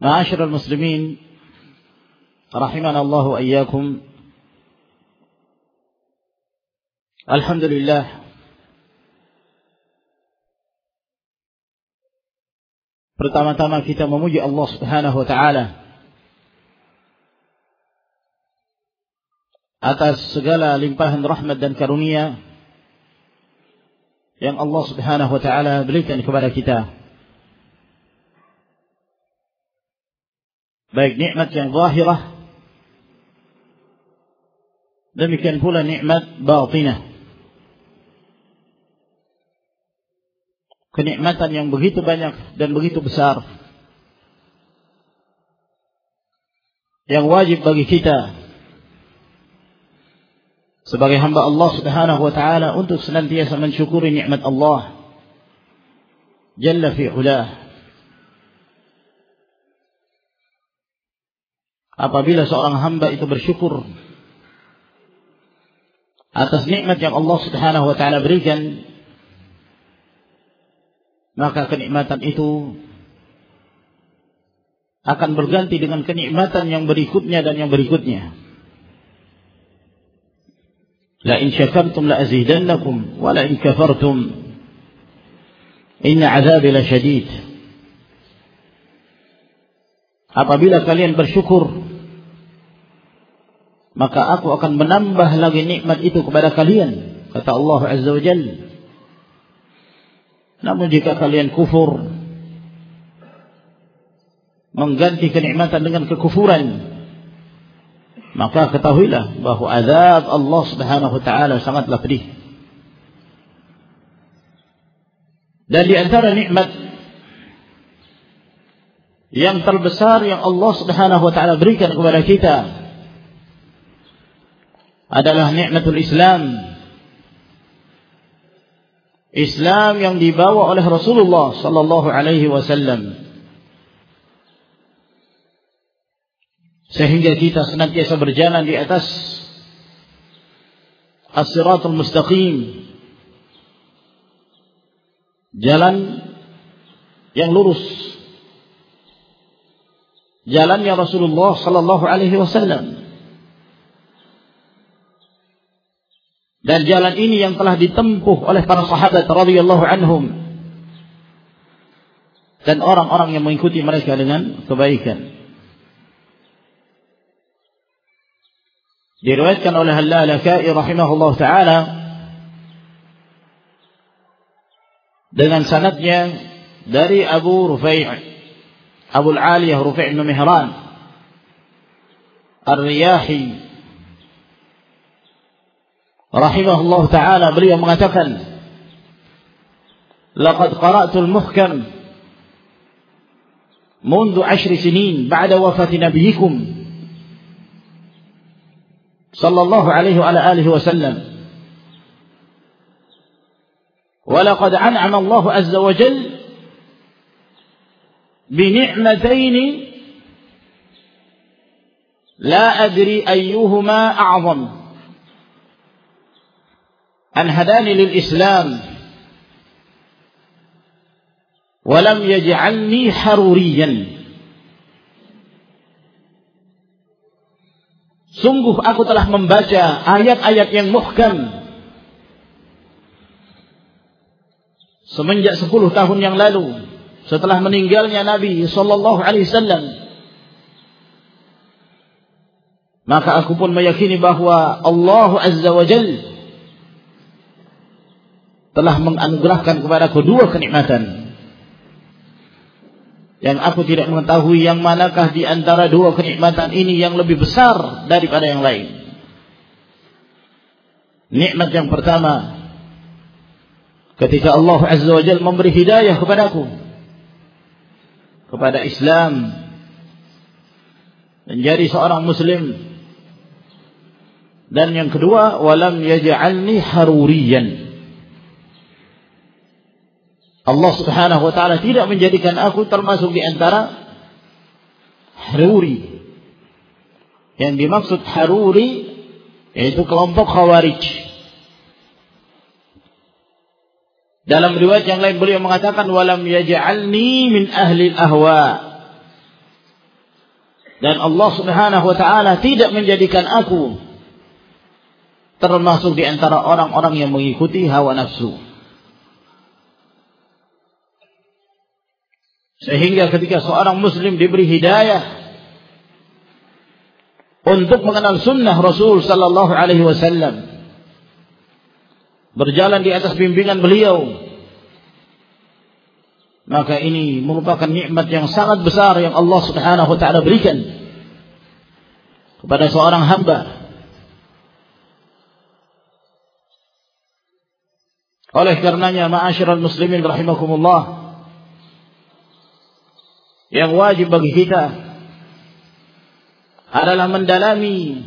معاشر المسلمين رحمنا الله وإياكم الحمد لله Pertama-tama kita memuji Allah Subhanahu wa taala atas segala limpahan rahmat dan karunia yang Allah Subhanahu wa taala berikan kepada kita. Baik nikmat yang zahirah. Demikian pula nikmat batinah. Kenikmatan yang begitu banyak dan begitu besar. Yang wajib bagi kita. Sebagai hamba Allah Subhanahu wa taala untuk senantiasa mensyukuri nikmat Allah. Jalla fi apabila seorang hamba itu bersyukur atas nikmat yang Allah Subhanahu wa taala berikan maka kenikmatan itu akan berganti dengan kenikmatan yang berikutnya dan yang berikutnya. La in syakartum la azidannakum wa la in kafartum inna 'adzabi lasyadid. Apabila kalian bersyukur maka aku akan menambah lagi nikmat itu kepada kalian kata Allah Azza wa Jalla. Namun jika kalian kufur mengganti kenikmatan dengan kekufuran maka ketahuilah bahwa azab Allah Subhanahu wa taala sangatlah pedih. Dan di antara nikmat yang terbesar yang Allah Subhanahu wa taala berikan kepada kita adalah nikmatul Islam. Islam yang dibawa oleh Rasulullah sallallahu alaihi wasallam. Sehingga kita senantiasa berjalan di atas as-siratul mustaqim jalan yang lurus jalannya Rasulullah sallallahu alaihi wasallam. Dan jalan ini yang telah ditempuh oleh para sahabat radhiyallahu anhum. Dan orang-orang yang mengikuti mereka dengan kebaikan. Diriwayatkan oleh Al-Lalakai rahimahullah taala dengan sanadnya dari Abu Rufai' أبو العالية رفع بن مهران. الرياحي. رحمه الله تعالى بريه مغتفا لقد قرأت المحكم منذ عشر سنين بعد وفاة نبيكم صلى الله عليه وعلى آله وسلم. ولقد أنعم الله عز وجل بنعمتين لا أدري أيهما أعظم أن هداني للإسلام ولم يجعلني حروريا Sungguh aku telah membaca ayat-ayat yang muhkam semenjak 10 tahun yang lalu setelah meninggalnya Nabi sallallahu alaihi wasallam maka aku pun meyakini bahwa Allah azza wa jal telah menganugerahkan kepada kedua kenikmatan yang aku tidak mengetahui yang manakah di antara dua kenikmatan ini yang lebih besar daripada yang lain. Nikmat yang pertama ketika Allah Azza wa Jalla memberi hidayah kepadaku kepada Islam. Menjadi seorang muslim. Dan yang kedua walam yaj'alni haruriyan. Allah Subhanahu wa taala tidak menjadikan aku termasuk di antara haruri. Yang dimaksud haruri yaitu kelompok khawarij Dalam riwayat yang lain beliau mengatakan walam yaj'alni min ahli ahwa. Dan Allah Subhanahu wa taala tidak menjadikan aku termasuk di antara orang-orang yang mengikuti hawa nafsu. Sehingga ketika seorang muslim diberi hidayah untuk mengenal sunnah Rasul sallallahu alaihi wasallam berjalan di atas bimbingan beliau maka ini merupakan nikmat yang sangat besar yang Allah Subhanahu wa taala berikan kepada seorang hamba. Oleh karenanya ma'asyiral muslimin rahimakumullah yang wajib bagi kita adalah mendalami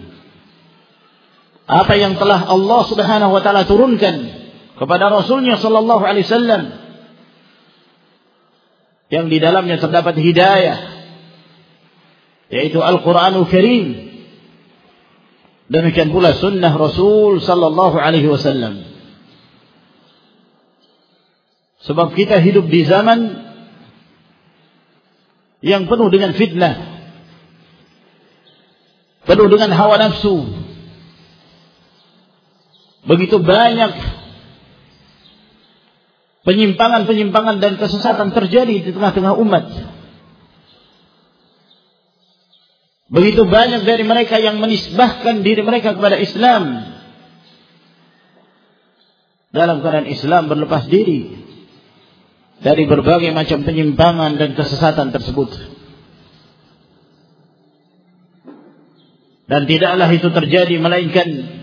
apa yang telah Allah Subhanahu wa taala turunkan kepada Rasulnya sallallahu alaihi wasallam yang di dalamnya terdapat hidayah yaitu Al-Qur'anul Karim. Demikian pula sunnah Rasul sallallahu alaihi wasallam. Sebab kita hidup di zaman yang penuh dengan fitnah penuh dengan hawa nafsu Begitu banyak penyimpangan-penyimpangan dan kesesatan terjadi di tengah-tengah umat. Begitu banyak dari mereka yang menisbahkan diri mereka kepada Islam. Dalam keadaan Islam berlepas diri dari berbagai macam penyimpangan dan kesesatan tersebut. Dan tidaklah itu terjadi melainkan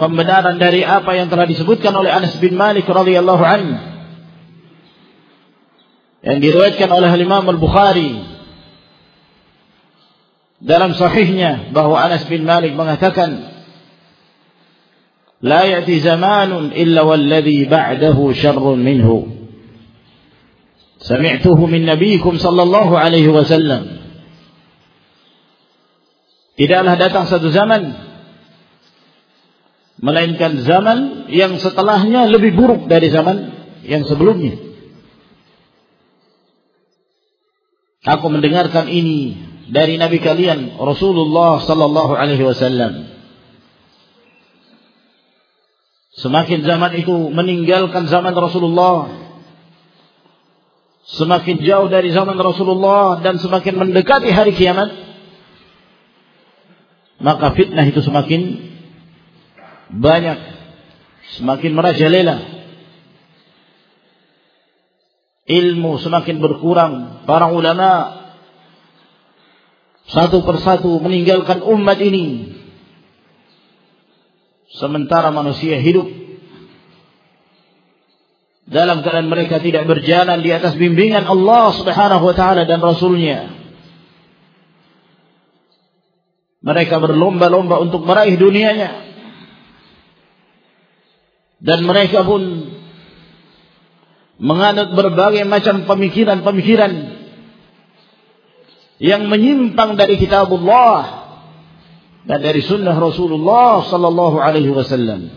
pembenaran dari apa yang telah disebutkan oleh Anas bin Malik radhiyallahu anhu yang diriwayatkan oleh Imam Al-Bukhari dalam sahihnya bahwa Anas bin Malik mengatakan لا يأتي زمان إلا والذي بعده شر منه سمعته من نبيكم صلى الله عليه وسلم tidaklah datang satu zaman melainkan zaman yang setelahnya lebih buruk dari zaman yang sebelumnya. Aku mendengarkan ini dari Nabi kalian Rasulullah sallallahu alaihi wasallam. Semakin zaman itu meninggalkan zaman Rasulullah, semakin jauh dari zaman Rasulullah dan semakin mendekati hari kiamat, maka fitnah itu semakin banyak, semakin merajalela. Ilmu semakin berkurang. Para ulama satu persatu meninggalkan umat ini. Sementara manusia hidup dalam keadaan mereka tidak berjalan di atas bimbingan Allah Subhanahu wa taala dan rasulnya. Mereka berlomba-lomba untuk meraih dunianya dan mereka pun menganut berbagai macam pemikiran-pemikiran yang menyimpang dari kitab Allah dan dari sunnah Rasulullah sallallahu alaihi wasallam.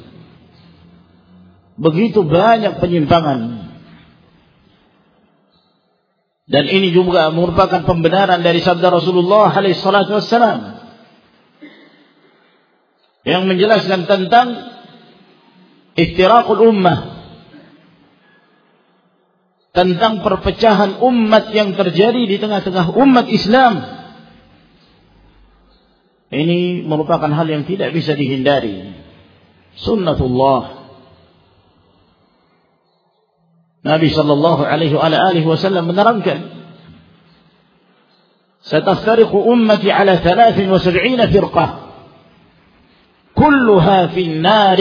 Begitu banyak penyimpangan. Dan ini juga merupakan pembenaran dari sabda Rasulullah alaihi salatu wasallam yang menjelaskan tentang iftiraqul ummah tentang perpecahan umat yang terjadi di tengah-tengah umat Islam. Ini merupakan hal yang tidak bisa dihindari. Sunnatullah. Nabi sallallahu alaihi wa alihi wasallam menerangkan ستفترق أمتي على ثلاث وسبعين فرقة كلها في النار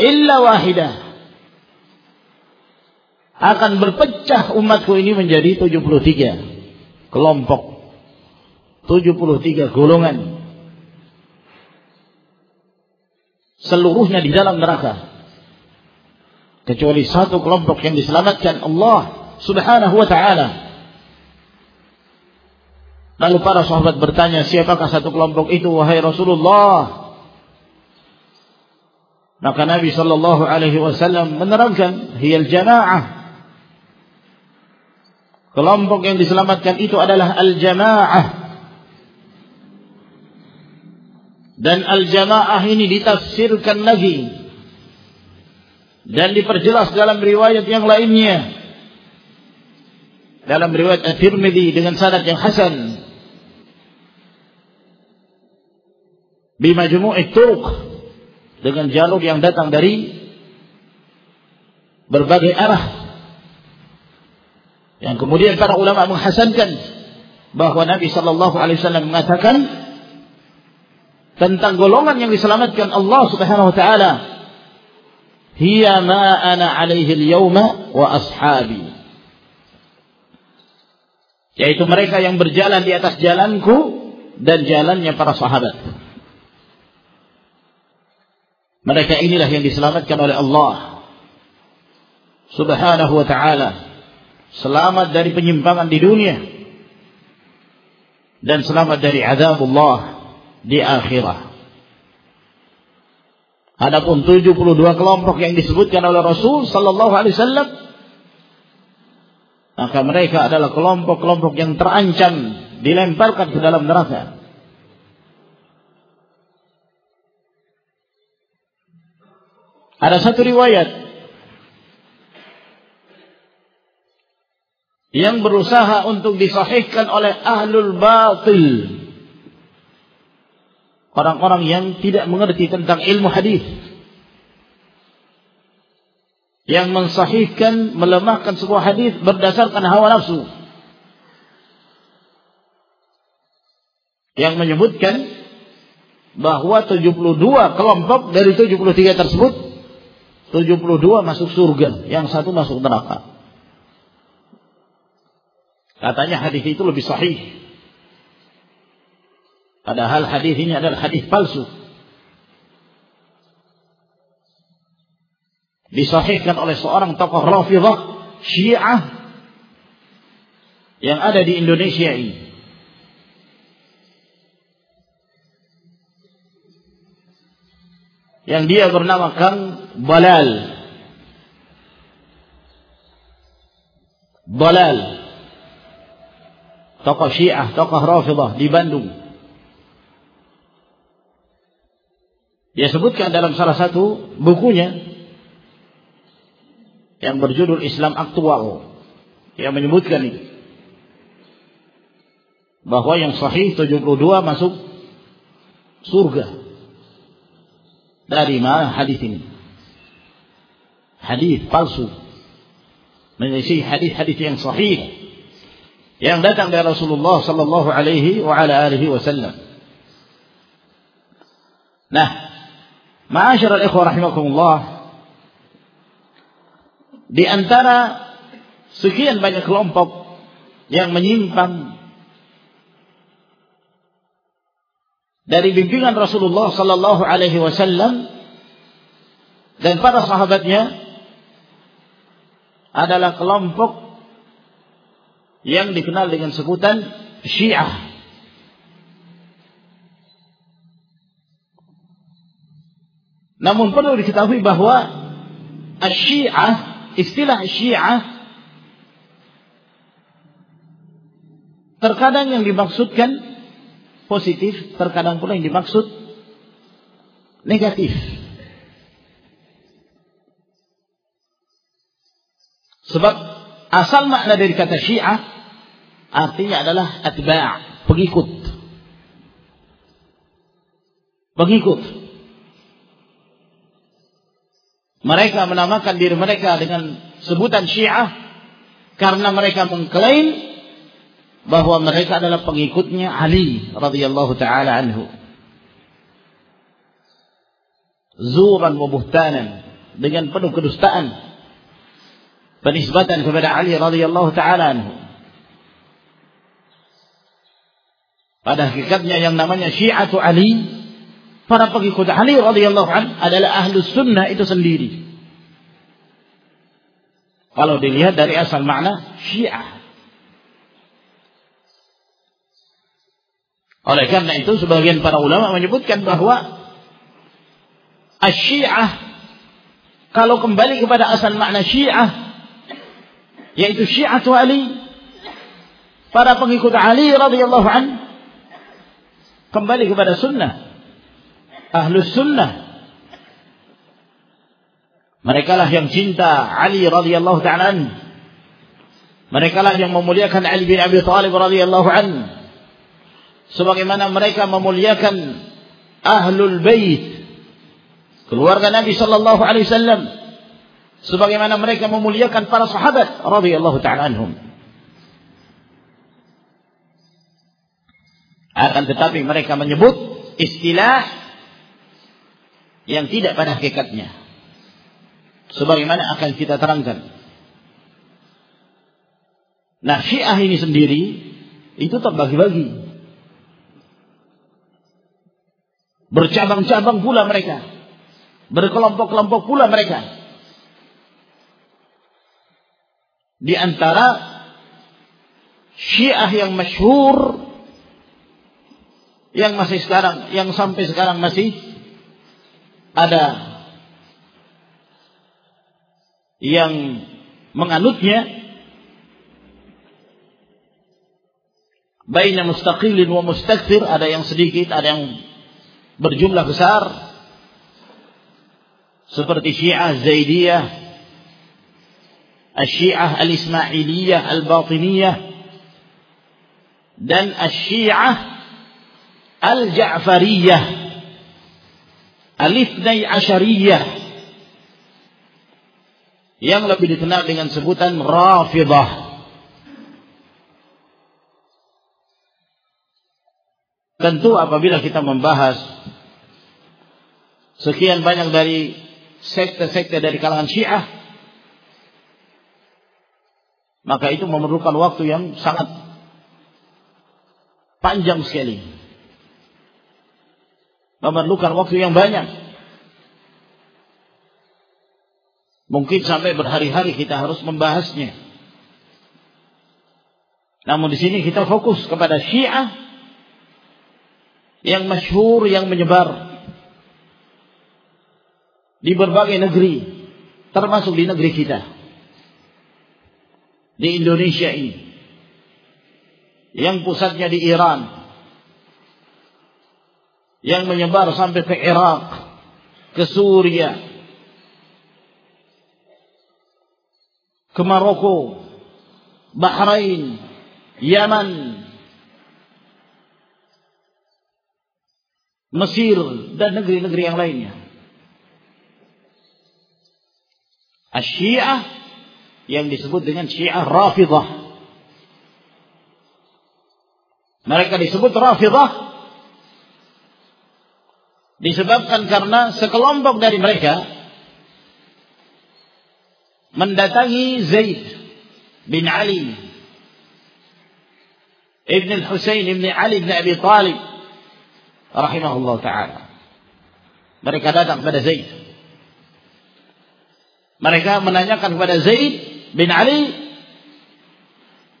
illa wahidah akan berpecah umatku ini menjadi 73 kelompok. 73 golongan. Seluruhnya di dalam neraka. Kecuali satu kelompok yang diselamatkan Allah Subhanahu wa taala. Lalu para sahabat bertanya, siapakah satu kelompok itu wahai Rasulullah? Maka Nabi Shallallahu Alaihi Wasallam menerangkan, hiyal jamaah. Kelompok yang diselamatkan itu adalah al-jamaah. Dan al-jamaah ini ditafsirkan lagi. Dan diperjelas dalam riwayat yang lainnya. Dalam riwayat At-Tirmidzi dengan sanad yang hasan. Bimajmu'i turuq dengan jalur yang datang dari berbagai arah. Yang kemudian para ulama menghasankan bahwa Nabi Shallallahu Alaihi Wasallam mengatakan tentang golongan yang diselamatkan Allah Subhanahu Wa Taala hiya ma ana alaihi wa ashabi. Yaitu mereka yang berjalan di atas jalanku dan jalannya para sahabat mereka inilah yang diselamatkan oleh Allah Subhanahu wa taala. Selamat dari penyimpangan di dunia dan selamat dari azab Allah di akhirat. Adapun 72 kelompok yang disebutkan oleh Rasul sallallahu alaihi wasallam maka mereka adalah kelompok-kelompok yang terancam dilemparkan ke dalam neraka. Ada satu riwayat yang berusaha untuk disahihkan oleh ahlul batil. Orang-orang yang tidak mengerti tentang ilmu hadis. Yang mensahihkan, melemahkan sebuah hadis berdasarkan hawa nafsu. Yang menyebutkan bahwa 72 kelompok dari 73 tersebut 72 masuk surga, yang satu masuk neraka. Katanya hadis itu lebih sahih. Padahal hadis ini adalah hadis palsu. Disahihkan oleh seorang tokoh Rafidah Syiah yang ada di Indonesia ini. Yang dia bernama Kang Balal. Balal. Tokoh Syiah, tokoh Rafidah di Bandung. Dia sebutkan dalam salah satu bukunya yang berjudul Islam Aktual. Yang menyebutkan itu. Bahwa yang sahih 72 masuk surga. Dari mana hadis ini? Hadis palsu. Menyelisih hadis-hadis yang sahih yang datang dari Rasulullah sallallahu alaihi wa ala alihi wasallam. Nah, ma'asyiral ikhwah rahimakumullah di antara sekian banyak kelompok yang menyimpang dari bimbingan Rasulullah sallallahu alaihi wasallam dan para sahabatnya adalah kelompok yang dikenal dengan sebutan Syiah. Namun perlu diketahui bahwa Syiah, istilah Syiah terkadang yang dimaksudkan positif, terkadang pula yang dimaksud negatif. Sebab asal makna dari kata Syiah artinya adalah atba', pengikut. Pengikut. Mereka menamakan diri mereka dengan sebutan Syiah karena mereka mengklaim bahwa mereka adalah pengikutnya Ali radhiyallahu taala anhu. Zuran wa buhtanan dengan penuh kedustaan penisbatan kepada Ali radhiyallahu taala anhu. Pada hakikatnya yang namanya Syiatu Ali, para pengikut Ali radhiyallahu an adalah ahlus sunnah itu sendiri. Kalau dilihat dari asal makna Syiah Oleh karena itu sebagian para ulama menyebutkan bahwa Asyiah kalau kembali kepada asal makna Syiah yaitu Syiatu Ali para pengikut Ali radhiyallahu an kembali kepada sunnah ahlus sunnah. Mereka lah yang cinta Ali radhiyallahu taala mereka lah yang memuliakan Ali bin Abi Thalib radhiyallahu anhu sebagaimana mereka memuliakan ahlul bait. Keluarga Nabi sallallahu alaihi wasallam. Sebagaimana mereka memuliakan para sahabat radhiyallahu taala anhum. Akan tetapi mereka menyebut istilah yang tidak pada hakikatnya. Sebagaimana akan kita terangkan. Nah syiah ini sendiri itu terbagi-bagi Bercabang-cabang pula mereka. Berkelompok-kelompok pula mereka. Di antara Syiah yang masyhur yang masih sekarang, yang sampai sekarang masih ada yang menganutnya baina mustaqilin wa mustakthir ada yang sedikit ada yang berjumlah besar seperti Syiah Zaidiyah, Syiah Al-Ismailiyah Al-Batiniyah dan Syiah Al-Ja'fariyah Al-Ithnai Asyariyah yang lebih dikenal dengan sebutan Rafidah. Tentu apabila kita membahas sekian banyak dari sekte-sekte dari kalangan Syiah maka itu memerlukan waktu yang sangat panjang sekali. Memerlukan waktu yang banyak. Mungkin sampai berhari-hari kita harus membahasnya. Namun di sini kita fokus kepada Syiah yang masyhur yang menyebar di berbagai negeri, termasuk di negeri kita. Di Indonesia ini. Yang pusatnya di Iran. Yang menyebar sampai ke Irak, ke Suria, ke Maroko, Bahrain, Yaman, Mesir dan negeri-negeri yang lainnya. Asyiah yang disebut dengan Syiah Rafidah. Mereka disebut Rafidah disebabkan karena sekelompok dari mereka mendatangi Zaid bin Ali Ibn al-Husain Ibn Ali Ibn Abi Talib rahimahullah taala. Mereka datang kepada Zaid. Mereka menanyakan kepada Zaid bin Ali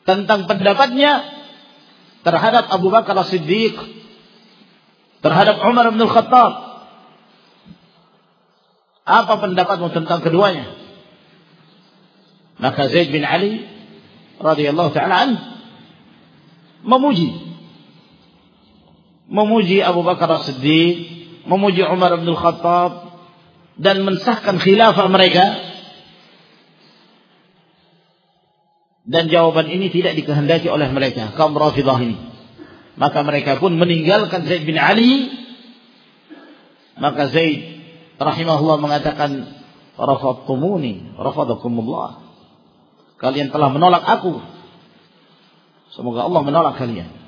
tentang pendapatnya terhadap Abu Bakar As-Siddiq, terhadap Umar bin Al-Khattab. Apa pendapatmu tentang keduanya? Maka Zaid bin Ali radhiyallahu taala memuji memuji Abu Bakar As-Siddiq, memuji Umar bin Khattab dan mensahkan khilafah mereka. Dan jawaban ini tidak dikehendaki oleh mereka, kaum Rafidah ini. Maka mereka pun meninggalkan Zaid bin Ali. Maka Zaid rahimahullah mengatakan, "Rafadtumuni, rafadakumullah." Kalian telah menolak aku. Semoga Allah menolak kalian.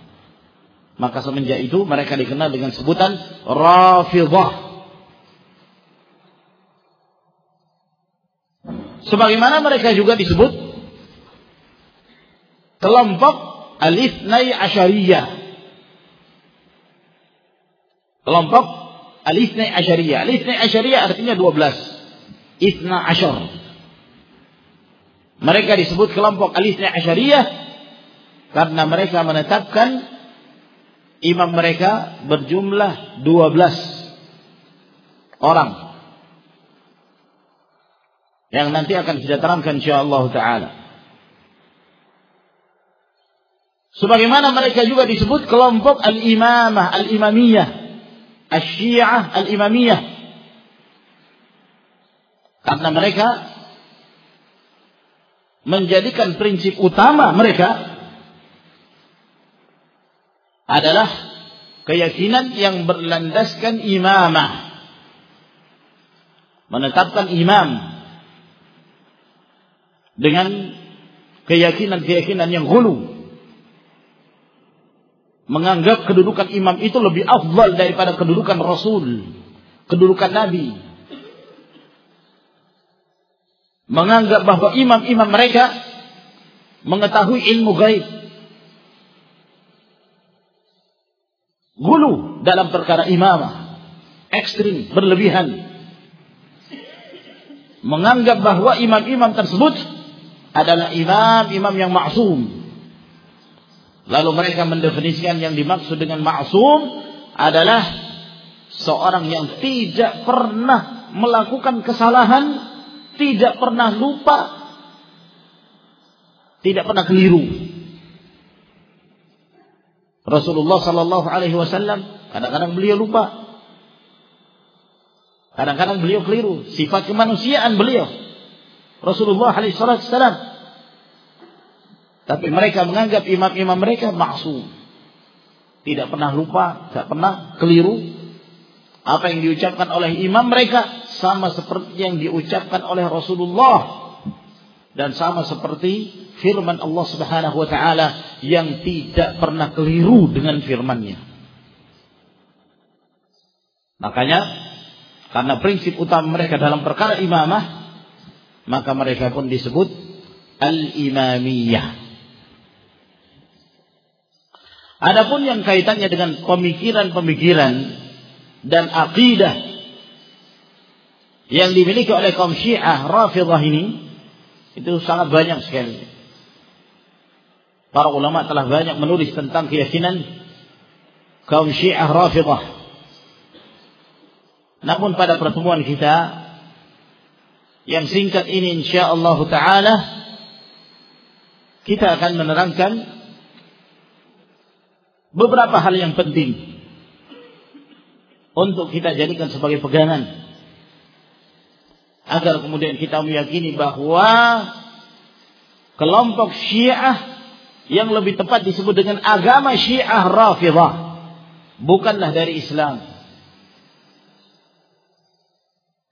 Maka semenjak itu mereka dikenal dengan sebutan Rafidah. Sebagaimana mereka juga disebut kelompok Alifnai Asyariyah. Kelompok Alifnai Asyariyah. Alifnai Asyariyah artinya 12. Ifna Asyar. Mereka disebut kelompok Alifnai Asyariyah karena mereka menetapkan imam mereka berjumlah 12 orang yang nanti akan kita terangkan insyaallah taala. Sebagaimana mereka juga disebut kelompok al-imamah, al-imamiyah, asy-syiah al-imamiyah. Karena mereka menjadikan prinsip utama mereka adalah keyakinan yang berlandaskan imamah. Menetapkan imam dengan keyakinan-keyakinan yang hulu. Menganggap kedudukan imam itu lebih afdal daripada kedudukan Rasul, kedudukan Nabi. Menganggap bahwa imam-imam mereka mengetahui ilmu gaib Gulu dalam perkara imamah. Ekstrim, berlebihan. Menganggap bahwa imam-imam tersebut adalah imam-imam yang maksum. Lalu mereka mendefinisikan yang dimaksud dengan maksum adalah seorang yang tidak pernah melakukan kesalahan, tidak pernah lupa, tidak pernah keliru. Rasulullah Sallallahu Alaihi Wasallam kadang-kadang beliau lupa, kadang-kadang beliau keliru. Sifat kemanusiaan beliau Rasulullah Wasallam. Tapi mereka menganggap imam-imam mereka maksum. Tidak pernah lupa, tidak pernah keliru. Apa yang diucapkan oleh imam mereka sama seperti yang diucapkan oleh Rasulullah dan sama seperti firman Allah Subhanahu wa taala yang tidak pernah keliru dengan firman-Nya. Makanya karena prinsip utama mereka dalam perkara imamah maka mereka pun disebut al-imamiyah. Adapun yang kaitannya dengan pemikiran-pemikiran dan akidah yang dimiliki oleh kaum Syiah Rafidhah ini itu sangat banyak sekali. Para ulama telah banyak menulis tentang keyakinan kaum Syiah Rafidah. Namun pada pertemuan kita yang singkat ini insyaallah taala kita akan menerangkan beberapa hal yang penting untuk kita jadikan sebagai pegangan agar kemudian kita meyakini bahwa kelompok Syiah yang lebih tepat disebut dengan agama Syiah Rafidhah bukanlah dari Islam.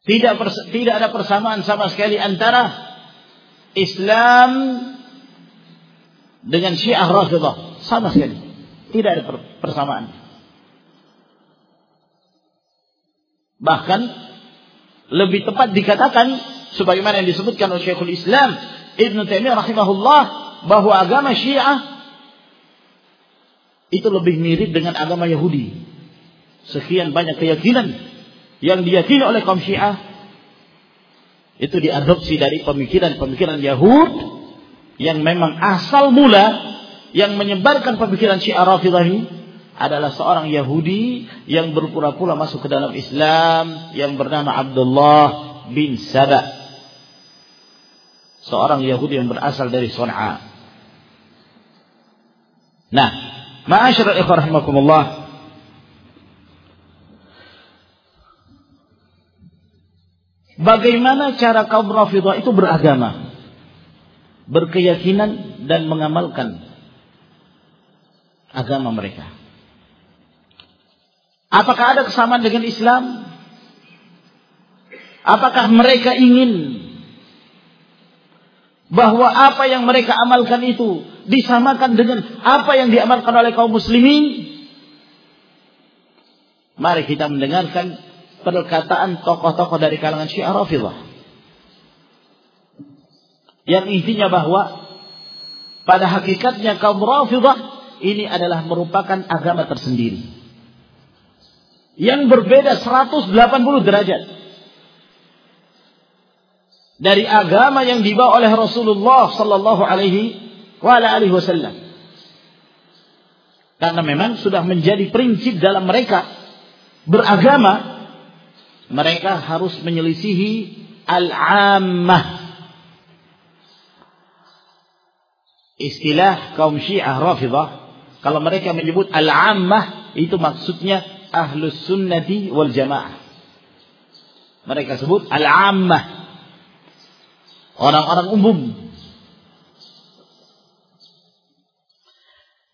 Tidak tidak ada persamaan sama sekali antara Islam dengan Syiah Rafidhah sama sekali. Tidak ada persamaan. Bahkan lebih tepat dikatakan sebagaimana yang disebutkan oleh Syekhul Islam Ibn Taimiyah rahimahullah bahwa agama Syiah itu lebih mirip dengan agama Yahudi. Sekian banyak keyakinan yang diyakini oleh kaum Syiah itu diadopsi dari pemikiran-pemikiran Yahud yang memang asal mula yang menyebarkan pemikiran Syiah Rafidah adalah seorang Yahudi yang berpura-pura masuk ke dalam Islam yang bernama Abdullah bin Saba. Seorang Yahudi yang berasal dari Son'a. Nah, ma'asyiral ikhwah. Bagaimana cara kaum Rafidah itu beragama? Berkeyakinan dan mengamalkan agama mereka. Apakah ada kesamaan dengan Islam? Apakah mereka ingin bahwa apa yang mereka amalkan itu disamakan dengan apa yang diamalkan oleh kaum muslimin? Mari kita mendengarkan perkataan tokoh-tokoh dari kalangan Syiah Rafidhah. Yang intinya bahwa pada hakikatnya kaum Rafidhah ini adalah merupakan agama tersendiri. Yang berbeda 180 derajat. Dari agama yang dibawa oleh Rasulullah sallallahu alaihi wasallam. Karena memang sudah menjadi prinsip dalam mereka beragama mereka harus menyelisihi al-ammah. Istilah kaum Syiah Rafidah kalau mereka menyebut al-ammah itu maksudnya ahlus sunnati wal jamaah. Mereka sebut al-ammah. Orang-orang umum.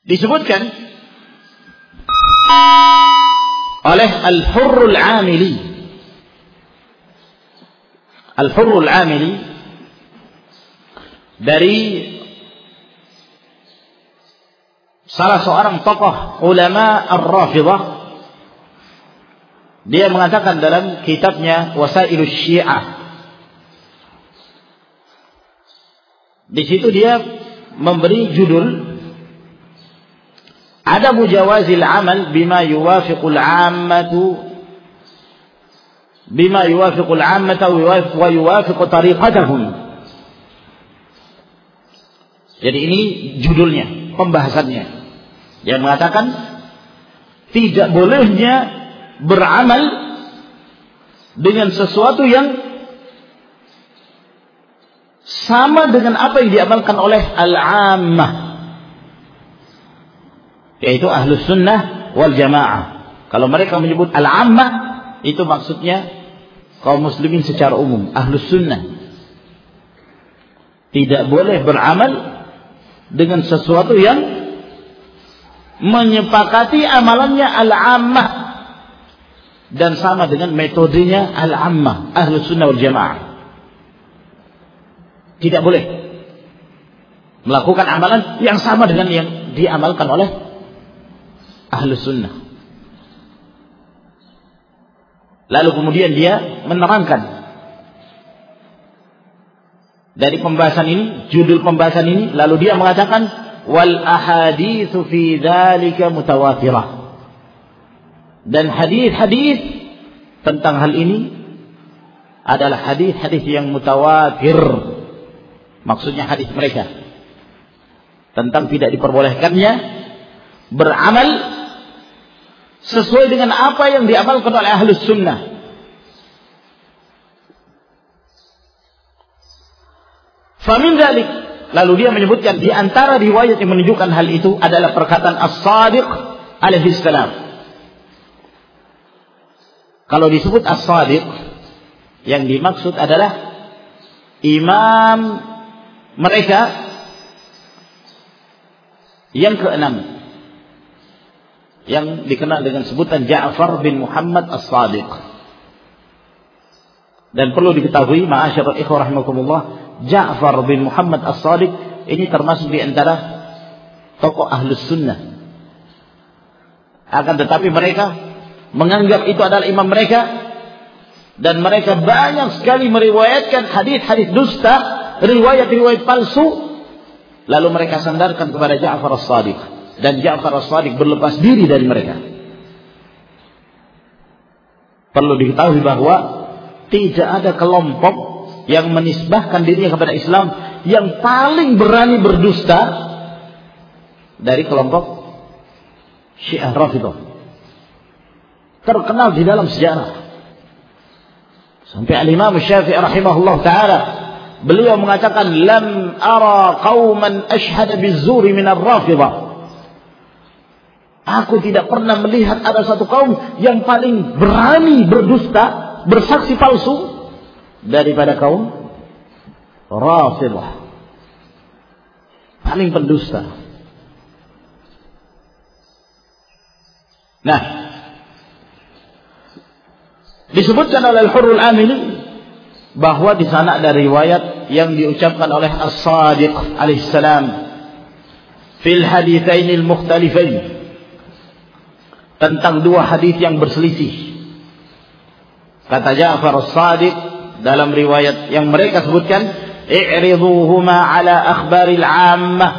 Disebutkan oleh Al-Hurrul Amili. Al-Hurrul Amili dari salah seorang tokoh ulama Ar-Rafidah dia mengatakan dalam kitabnya Wasailus Syiah Di situ dia memberi judul ada mujawazil amal bima yuwafiqul ammatu bima yuwafiqul ammata wa yuwafiqu tariqatahum. Jadi ini judulnya, pembahasannya. Yang mengatakan tidak bolehnya beramal dengan sesuatu yang sama dengan apa yang diamalkan oleh al-ammah yaitu ahlus sunnah wal jamaah kalau mereka menyebut al-ammah itu maksudnya kaum muslimin secara umum, ahlus sunnah. Tidak boleh beramal dengan sesuatu yang menyepakati amalannya al-ammah dan sama dengan metodenya al-ammah, ahlus sunnah wal jamaah. Tidak boleh melakukan amalan yang sama dengan yang diamalkan oleh ahlus sunnah. Lalu kemudian dia menerangkan dari pembahasan ini, judul pembahasan ini, lalu dia mengatakan wal ahaditsu fi dzalika mutawatirah. Dan hadis-hadis tentang hal ini adalah hadis-hadis yang mutawatir. Maksudnya hadis mereka tentang tidak diperbolehkannya beramal sesuai dengan apa yang diamalkan oleh ahlus sunnah. Famin dalik. Lalu dia menyebutkan di antara riwayat yang menunjukkan hal itu adalah perkataan As-Sadiq alaihi salam. Kalau disebut As-Sadiq yang dimaksud adalah imam mereka yang keenam yang dikenal dengan sebutan Ja'far bin Muhammad As-Sadiq. Dan perlu diketahui, ma'asyiral ikhwah rahimakumullah, Ja'far bin Muhammad As-Sadiq ini termasuk di antara tokoh Ahlus Sunnah. Akan tetapi mereka menganggap itu adalah imam mereka dan mereka banyak sekali meriwayatkan hadis-hadis dusta, riwayat-riwayat palsu lalu mereka sandarkan kepada Ja'far As-Sadiq dan Ja'far as-Sadiq berlepas diri dari mereka. Perlu diketahui bahwa tidak ada kelompok yang menisbahkan dirinya kepada Islam yang paling berani berdusta dari kelompok Syiah Rafidah. Terkenal di dalam sejarah. Sampai Al-Imam Syafi'i rahimahullah taala beliau mengatakan lam ara qauman ashhadu bizuri min ar-rafidah Aku tidak pernah melihat ada satu kaum yang paling berani berdusta, bersaksi palsu daripada kaum Rafidah. Paling pendusta. Nah, disebutkan oleh Al-Hurul Amili bahwa di sana ada riwayat yang diucapkan oleh As-Sadiq alaihissalam fil haditsainil mukhtalifain tentang dua hadis yang berselisih. Kata Ja'far as-Sadiq dalam riwayat yang mereka sebutkan, "I'riduhuma ala akhbaril 'ammah."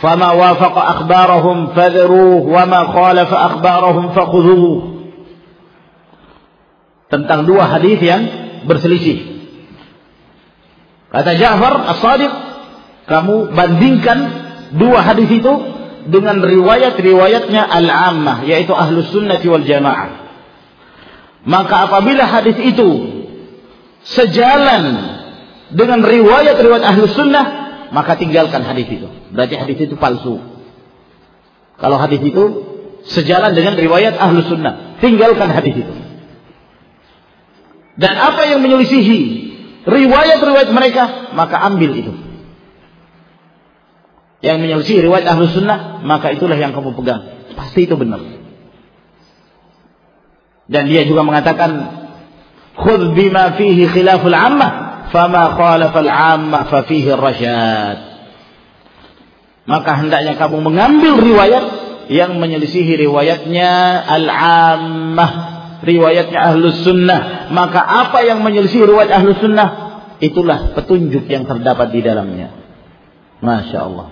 Fama wafaqa akhbarahum fadruh wa ma khalafa akhbarahum fakhudhuh. Tentang dua hadis yang berselisih. Kata Ja'far as-Sadiq, kamu bandingkan dua hadis itu dengan riwayat-riwayatnya al-ammah yaitu ahlus sunnah wal jamaah. Maka apabila hadis itu sejalan dengan riwayat-riwayat ahlus sunnah maka tinggalkan hadis itu. Berarti hadis itu palsu. Kalau hadis itu sejalan dengan riwayat ahlus sunnah tinggalkan hadis itu dan apa yang menyelisihi riwayat-riwayat mereka maka ambil itu yang menyelisih riwayat ahlu sunnah, maka itulah yang kamu pegang. Pasti itu benar. Dan dia juga mengatakan, Khudh bima fihi khilaful ammah, fama khalafal ammah fa fihi rasyad. Maka hendaknya kamu mengambil riwayat yang menyelisihi riwayatnya al-ammah, riwayatnya ahlu sunnah. Maka apa yang menyelisihi riwayat ahlu sunnah, itulah petunjuk yang terdapat di dalamnya. Masya Allah.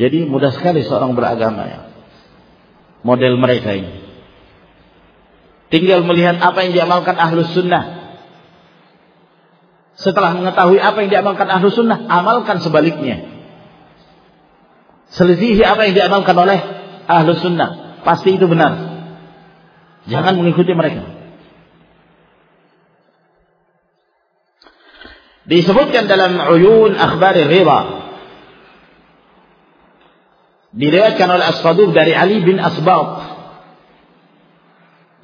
Jadi mudah sekali seorang beragama ya. Model mereka ini. Tinggal melihat apa yang diamalkan ahlus sunnah. Setelah mengetahui apa yang diamalkan ahlus sunnah, amalkan sebaliknya. Selisihi apa yang diamalkan oleh ahlus sunnah. Pasti itu benar. Jangan mengikuti mereka. Disebutkan dalam uyun akhbar rida Diriwayatkan oleh As-Saduq dari Ali bin Asbab.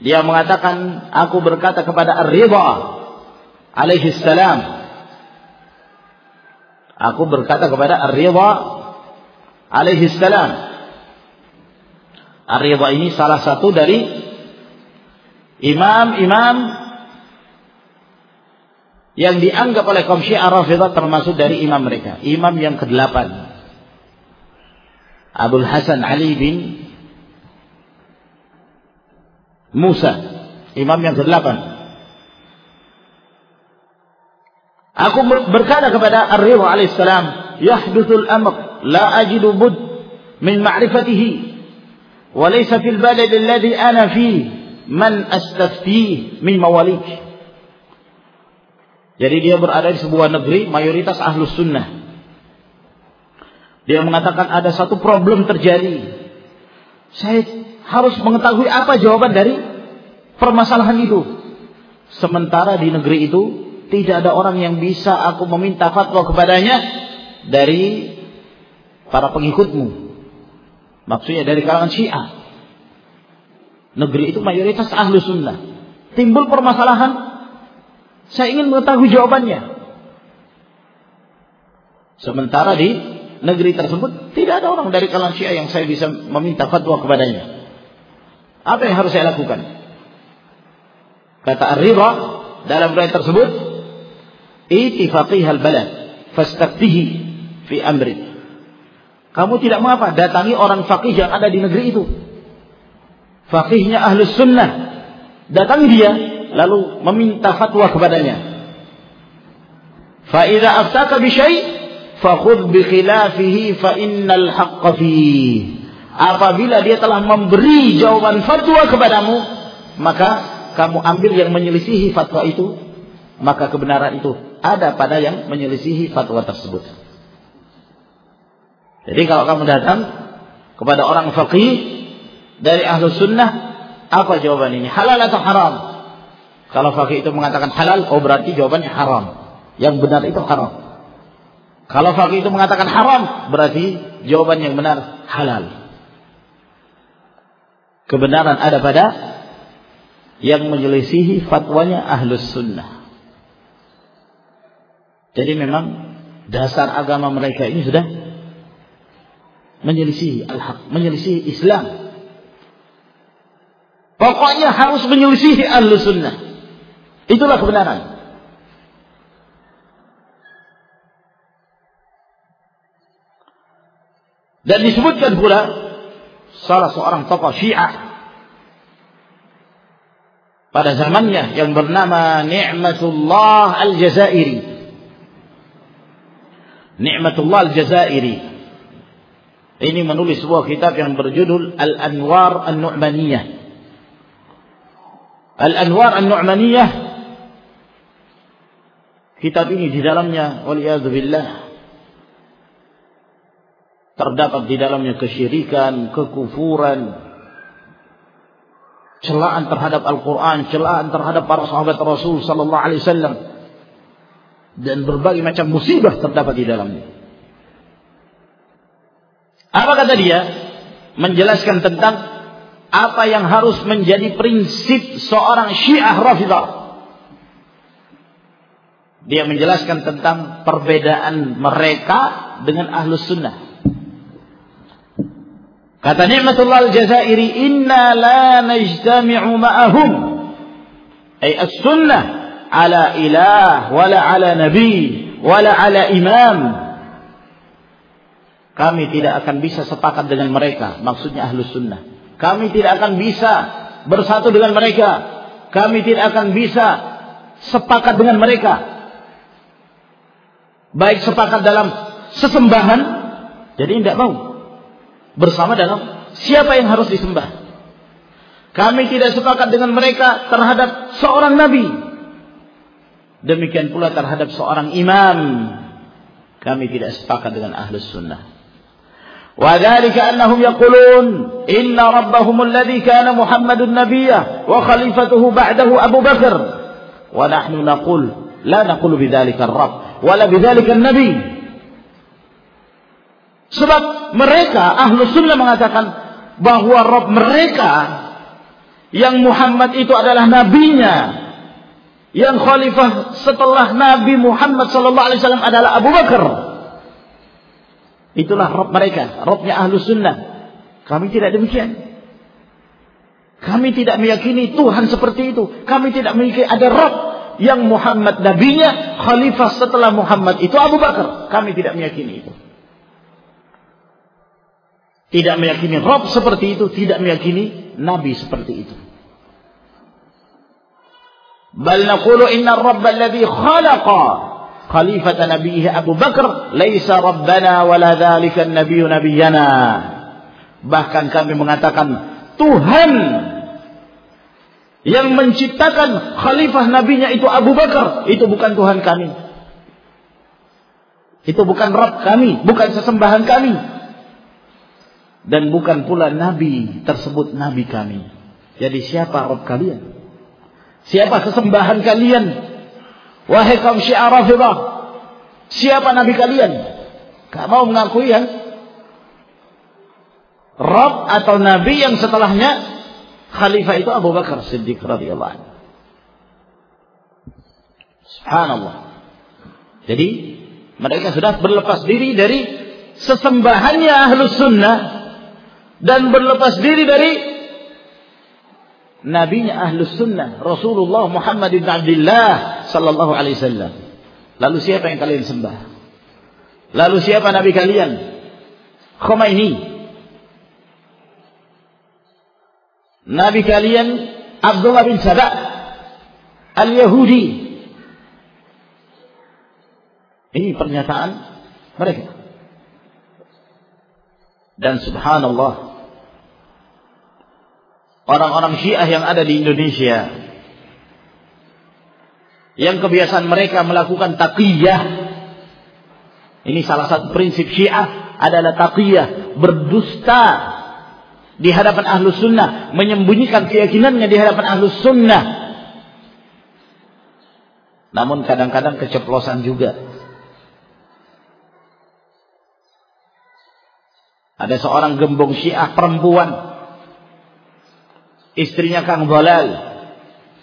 Dia mengatakan, aku berkata kepada Ar-Ridha alaihi salam. Aku berkata kepada Ar-Ridha alaihi salam. Ar-Ridha ini salah satu dari imam-imam yang dianggap oleh kaum Syiah Rafidah termasuk dari imam mereka. Imam yang kedelapan. Abdul Hasan Ali bin Musa, imam yang ke-8. Aku berkata kepada Ar-Ridha alaihissalam, "Yahdutsul amr, la ajidu bud min ma'rifatihi, wa laysa fil balad alladhi ana fi man astaftih min mawalik." Jadi dia berada di sebuah negeri mayoritas ahlus sunnah. Dia mengatakan ada satu problem terjadi. Saya harus mengetahui apa jawaban dari permasalahan itu. Sementara di negeri itu tidak ada orang yang bisa aku meminta fatwa kepadanya dari para pengikutmu. Maksudnya dari kalangan Syiah. Negeri itu mayoritas ahlu sunnah. Timbul permasalahan, saya ingin mengetahui jawabannya. Sementara di negeri tersebut tidak ada orang dari kalangan Syiah yang saya bisa meminta fatwa kepadanya. Apa yang harus saya lakukan? Kata Ar-Ridha dalam riwayat tersebut, "Iti faqih al-balad fastaftihi fi amri." Kamu tidak mengapa datangi orang faqih yang ada di negeri itu. Faqihnya ahlus sunnah. Datangi dia lalu meminta fatwa kepadanya. Idza aftaka bi khilafihi fa innal haqqa fihi. Apabila dia telah memberi jawaban fatwa kepadamu, maka kamu ambil yang menyelisihi fatwa itu, maka kebenaran itu ada pada yang menyelisihi fatwa tersebut. Jadi kalau kamu datang kepada orang faqih dari ahlu sunnah, apa jawaban ini? Halal atau haram? Kalau faqih itu mengatakan halal, oh berarti jawabannya haram. Yang benar itu haram. Kalau faqih itu mengatakan haram, berarti jawaban yang benar halal. Kebenaran ada pada yang menyelisihi fatwanya ahlus sunnah. Jadi memang dasar agama mereka ini sudah menyelisihi al-haq, menyelisihi Islam. Pokoknya harus menyelisihi ahlu sunnah. Itulah kebenaran. Dan disebutkan pula salah seorang tokoh Syiah pada zamannya yang bernama Ni'matullah Al-Jazairi. Ni'matullah Al-Jazairi ini menulis sebuah kitab yang berjudul Al-Anwar An-Nu'maniyah. Al-Anwar An-Nu'maniyah kitab ini di dalamnya waliyadzubillah terdapat di dalamnya kesyirikan, kekufuran, celaan terhadap Al-Quran, celaan terhadap para sahabat Rasul Sallallahu Alaihi Wasallam, dan berbagai macam musibah terdapat di dalamnya. Apa kata dia? Menjelaskan tentang apa yang harus menjadi prinsip seorang Syiah Rafidah. Dia menjelaskan tentang perbedaan mereka dengan Ahlus Sunnah. Kata Ni'matullah Al-Jazairi, "Inna la najtami'u ma'ahum." Ay as-sunnah ala ilah wala ala nabi wala ala imam kami tidak akan bisa sepakat dengan mereka. Maksudnya ahlus sunnah. Kami tidak akan bisa bersatu dengan mereka. Kami tidak akan bisa sepakat dengan mereka. Baik sepakat dalam sesembahan. Jadi tidak mau. Bersama dalam siapa yang harus disembah. Kami tidak sepakat dengan mereka terhadap seorang nabi. Demikian pula terhadap seorang imam. Kami tidak sepakat dengan ahlus sunnah. وذلك أنهم يقولون إن ربهم الذي كان محمد النبي وخليفته بعده أبو بكر ونحن نقول لا نقول بذلك الرب ولا بذلك النبي Sebab mereka ahlu sunnah mengatakan bahwa Rob mereka yang Muhammad itu adalah nabinya yang khalifah setelah Nabi Muhammad sallallahu alaihi wasallam adalah Abu Bakar Itulah Rob mereka, Robnya ahlu sunnah. Kami tidak demikian. Kami tidak meyakini Tuhan seperti itu. Kami tidak meyakini ada Rob yang Muhammad nabinya, khalifah setelah Muhammad itu Abu Bakar. Kami tidak meyakini itu. Tidak meyakini Rob seperti itu, tidak meyakini Nabi seperti itu. Bal naqulu inna Rabb alladhi khalaqa khalifat nabihi Abu Bakar laisa rabbana wala dzalika nabiyyu nabiyyana. Bahkan kami mengatakan Tuhan yang menciptakan khalifah nabinya itu Abu Bakar itu bukan Tuhan kami. Itu bukan Rabb kami bukan sesembahan kami. Dan bukan pula nabi tersebut nabi kami. Jadi siapa Rabb kalian? Siapa sesembahan kalian Wahai kaum Syiah Rafidah, siapa nabi kalian? Gak mau mengakui kan? Rob atau nabi yang setelahnya khalifah itu Abu Bakar Siddiq radhiyallahu anhu. Subhanallah. Jadi mereka sudah berlepas diri dari sesembahannya ahlus sunnah dan berlepas diri dari nabinya ahlus sunnah Rasulullah Muhammad bin Abdullah sallallahu alaihi wasallam. Lalu siapa yang kalian sembah? Lalu siapa nabi kalian? Khomeini Nabi kalian Abdullah bin Sabah Al-Yahudi. Ini pernyataan mereka. Dan subhanallah orang-orang Syiah yang ada di Indonesia yang kebiasaan mereka melakukan taqiyah ini salah satu prinsip Syiah adalah taqiyah berdusta di hadapan ahlu sunnah, menyembunyikan keyakinannya di hadapan ahlu sunnah. Namun kadang-kadang keceplosan juga. Ada seorang gembong syiah perempuan. Istrinya Kang Bolal.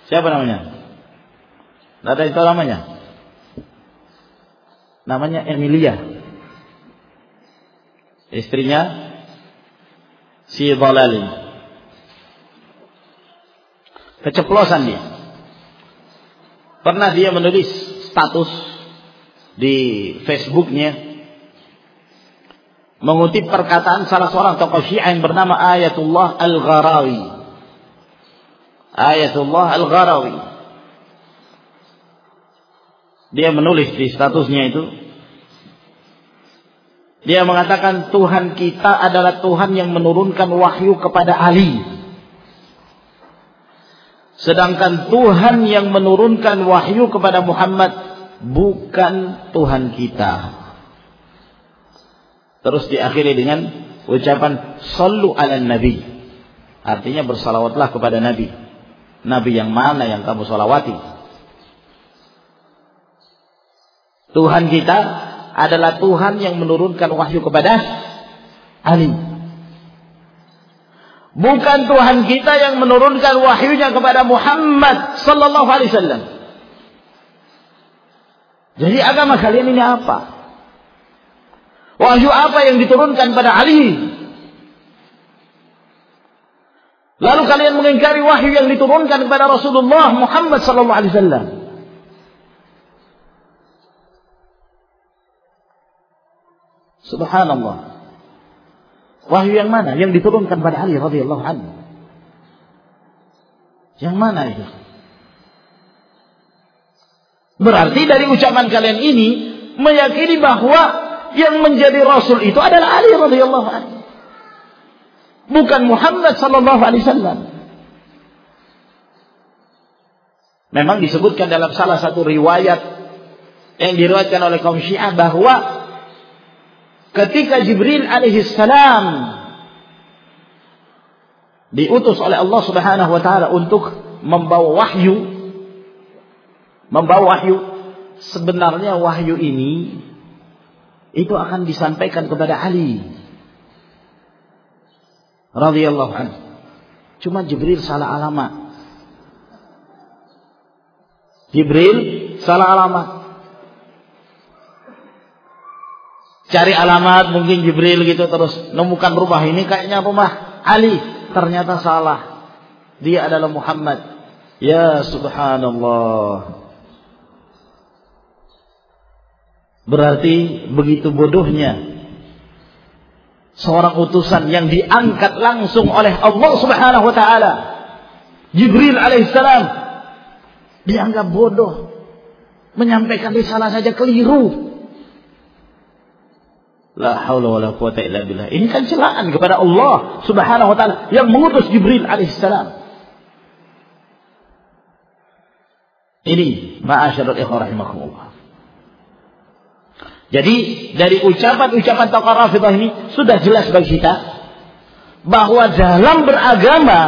Siapa namanya? Tidak ada itu namanya. Namanya Emilia. Istrinya si dhalalin. Keceplosan dia. Pernah dia menulis status di Facebooknya mengutip perkataan salah seorang tokoh Syiah yang bernama Ayatullah Al-Gharawi. Ayatullah Al-Gharawi. Dia menulis di statusnya itu dia mengatakan Tuhan kita adalah Tuhan yang menurunkan wahyu kepada Ali. Sedangkan Tuhan yang menurunkan wahyu kepada Muhammad bukan Tuhan kita. Terus diakhiri dengan ucapan Sallu ala Nabi. Artinya bersalawatlah kepada Nabi. Nabi yang mana yang kamu salawati? Tuhan kita adalah Tuhan yang menurunkan wahyu kepada Ali. Bukan Tuhan kita yang menurunkan wahyunya kepada Muhammad sallallahu alaihi wasallam. Jadi agama kalian ini apa? Wahyu apa yang diturunkan pada Ali? Lalu kalian mengingkari wahyu yang diturunkan kepada Rasulullah Muhammad sallallahu alaihi wasallam. Subhanallah. Wahyu yang mana? Yang diturunkan pada Ali radhiyallahu anhu. Yang mana itu? Berarti dari ucapan kalian ini meyakini bahwa yang menjadi rasul itu adalah Ali radhiyallahu anhu. Bukan Muhammad sallallahu alaihi wasallam. Memang disebutkan dalam salah satu riwayat yang diriwayatkan oleh kaum Syiah bahwa ketika Jibril alaihissalam diutus oleh Allah Subhanahu wa taala untuk membawa wahyu membawa wahyu sebenarnya wahyu ini itu akan disampaikan kepada Ali radhiyallahu anhu. Cuma Jibril salah alamat. Jibril salah alamat Cari alamat mungkin Jibril gitu terus nemukan rumah ini kayaknya rumah Ali. Ternyata salah. Dia adalah Muhammad. Ya subhanallah. Berarti begitu bodohnya seorang utusan yang diangkat langsung oleh Allah Subhanahu wa taala. Jibril alaihissalam dianggap bodoh. Menyampaikan risalah saja keliru. La haula wala quwata illa billah. Ini kan celaan kepada Allah Subhanahu wa taala yang mengutus Jibril alaihissalam. Ini ma'asyiral ikhwah rahimakumullah. Jadi dari ucapan-ucapan tokoh Rafidah ini sudah jelas bagi kita bahwa dalam beragama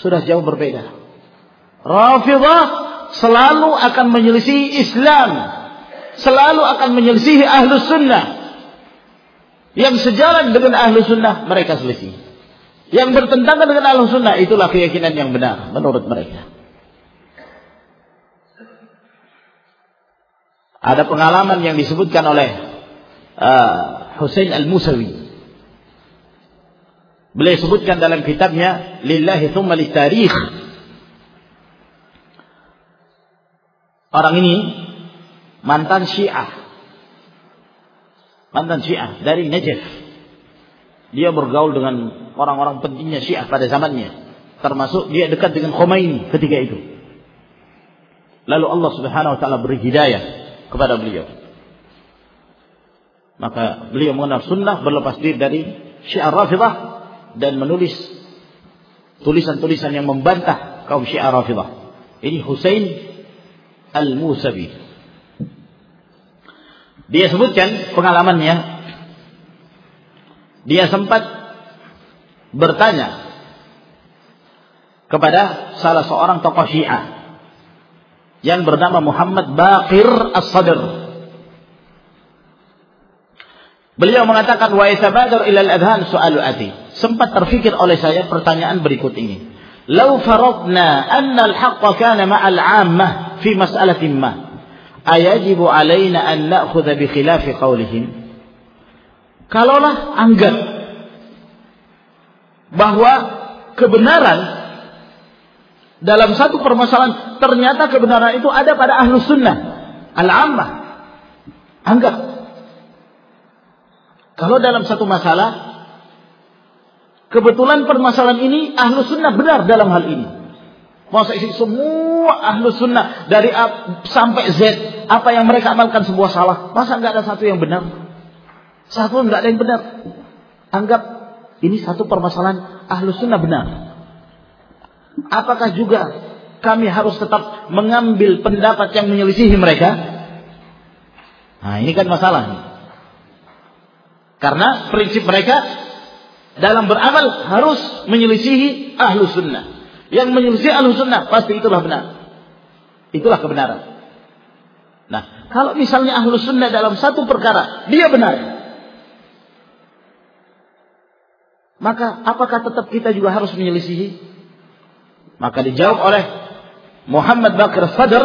sudah jauh berbeda. Rafidah selalu akan menyelisihi Islam. Selalu akan menyelisihi Ahlus Sunnah. Yang sejalan dengan Ahlus Sunnah mereka selisih. Yang bertentangan dengan Ahlus Sunnah itulah keyakinan yang benar menurut mereka. Ada pengalaman yang disebutkan oleh uh, Husain Al-Musawi. Beliau sebutkan dalam kitabnya Lillahi thumma tarikh Orang ini mantan Syiah. Mantan Syiah dari Najaf. Dia bergaul dengan orang-orang pentingnya Syiah pada zamannya. Termasuk dia dekat dengan Khomeini ketika itu. Lalu Allah Subhanahu wa taala beri hidayah kepada beliau. Maka beliau mengenal sunnah berlepas diri dari Syiah Rafidah dan menulis tulisan-tulisan yang membantah kaum Syiah Rafidah. Ini Husain Al-Musabi. Dia sebutkan pengalamannya. Dia sempat bertanya kepada salah seorang tokoh Syiah yang bernama Muhammad Baqir As-Sadr. Beliau mengatakan wa yatabadar ila al-adhan su'alu ati. Sempat terfikir oleh saya pertanyaan berikut ini. Lau faradna anna al-haqqa kana ma'al 'ammah fi mas'alatin ma ayajibu alaina an na'khudha bi khilafi qaulihim kalaulah anggap bahwa kebenaran dalam satu permasalahan ternyata kebenaran itu ada pada ahlu sunnah al-ammah. Anggap. Kalau dalam satu masalah kebetulan permasalahan ini ahlu sunnah benar dalam hal ini Masa isi semua ahlu sunnah dari A sampai Z apa yang mereka amalkan sebuah salah. Masa nggak ada satu yang benar? Satu nggak ada yang benar. Anggap ini satu permasalahan ahlu sunnah benar. Apakah juga kami harus tetap mengambil pendapat yang menyelisihi mereka? Nah ini kan masalah. Karena prinsip mereka dalam beramal harus menyelisihi ahlu sunnah. Yang menyelisih ahlu sunnah pasti itulah benar. Itulah kebenaran. Nah, kalau misalnya ahlu sunnah dalam satu perkara, dia benar. Maka apakah tetap kita juga harus menyelisihi? Maka dijawab oleh Muhammad Bakr Sadr.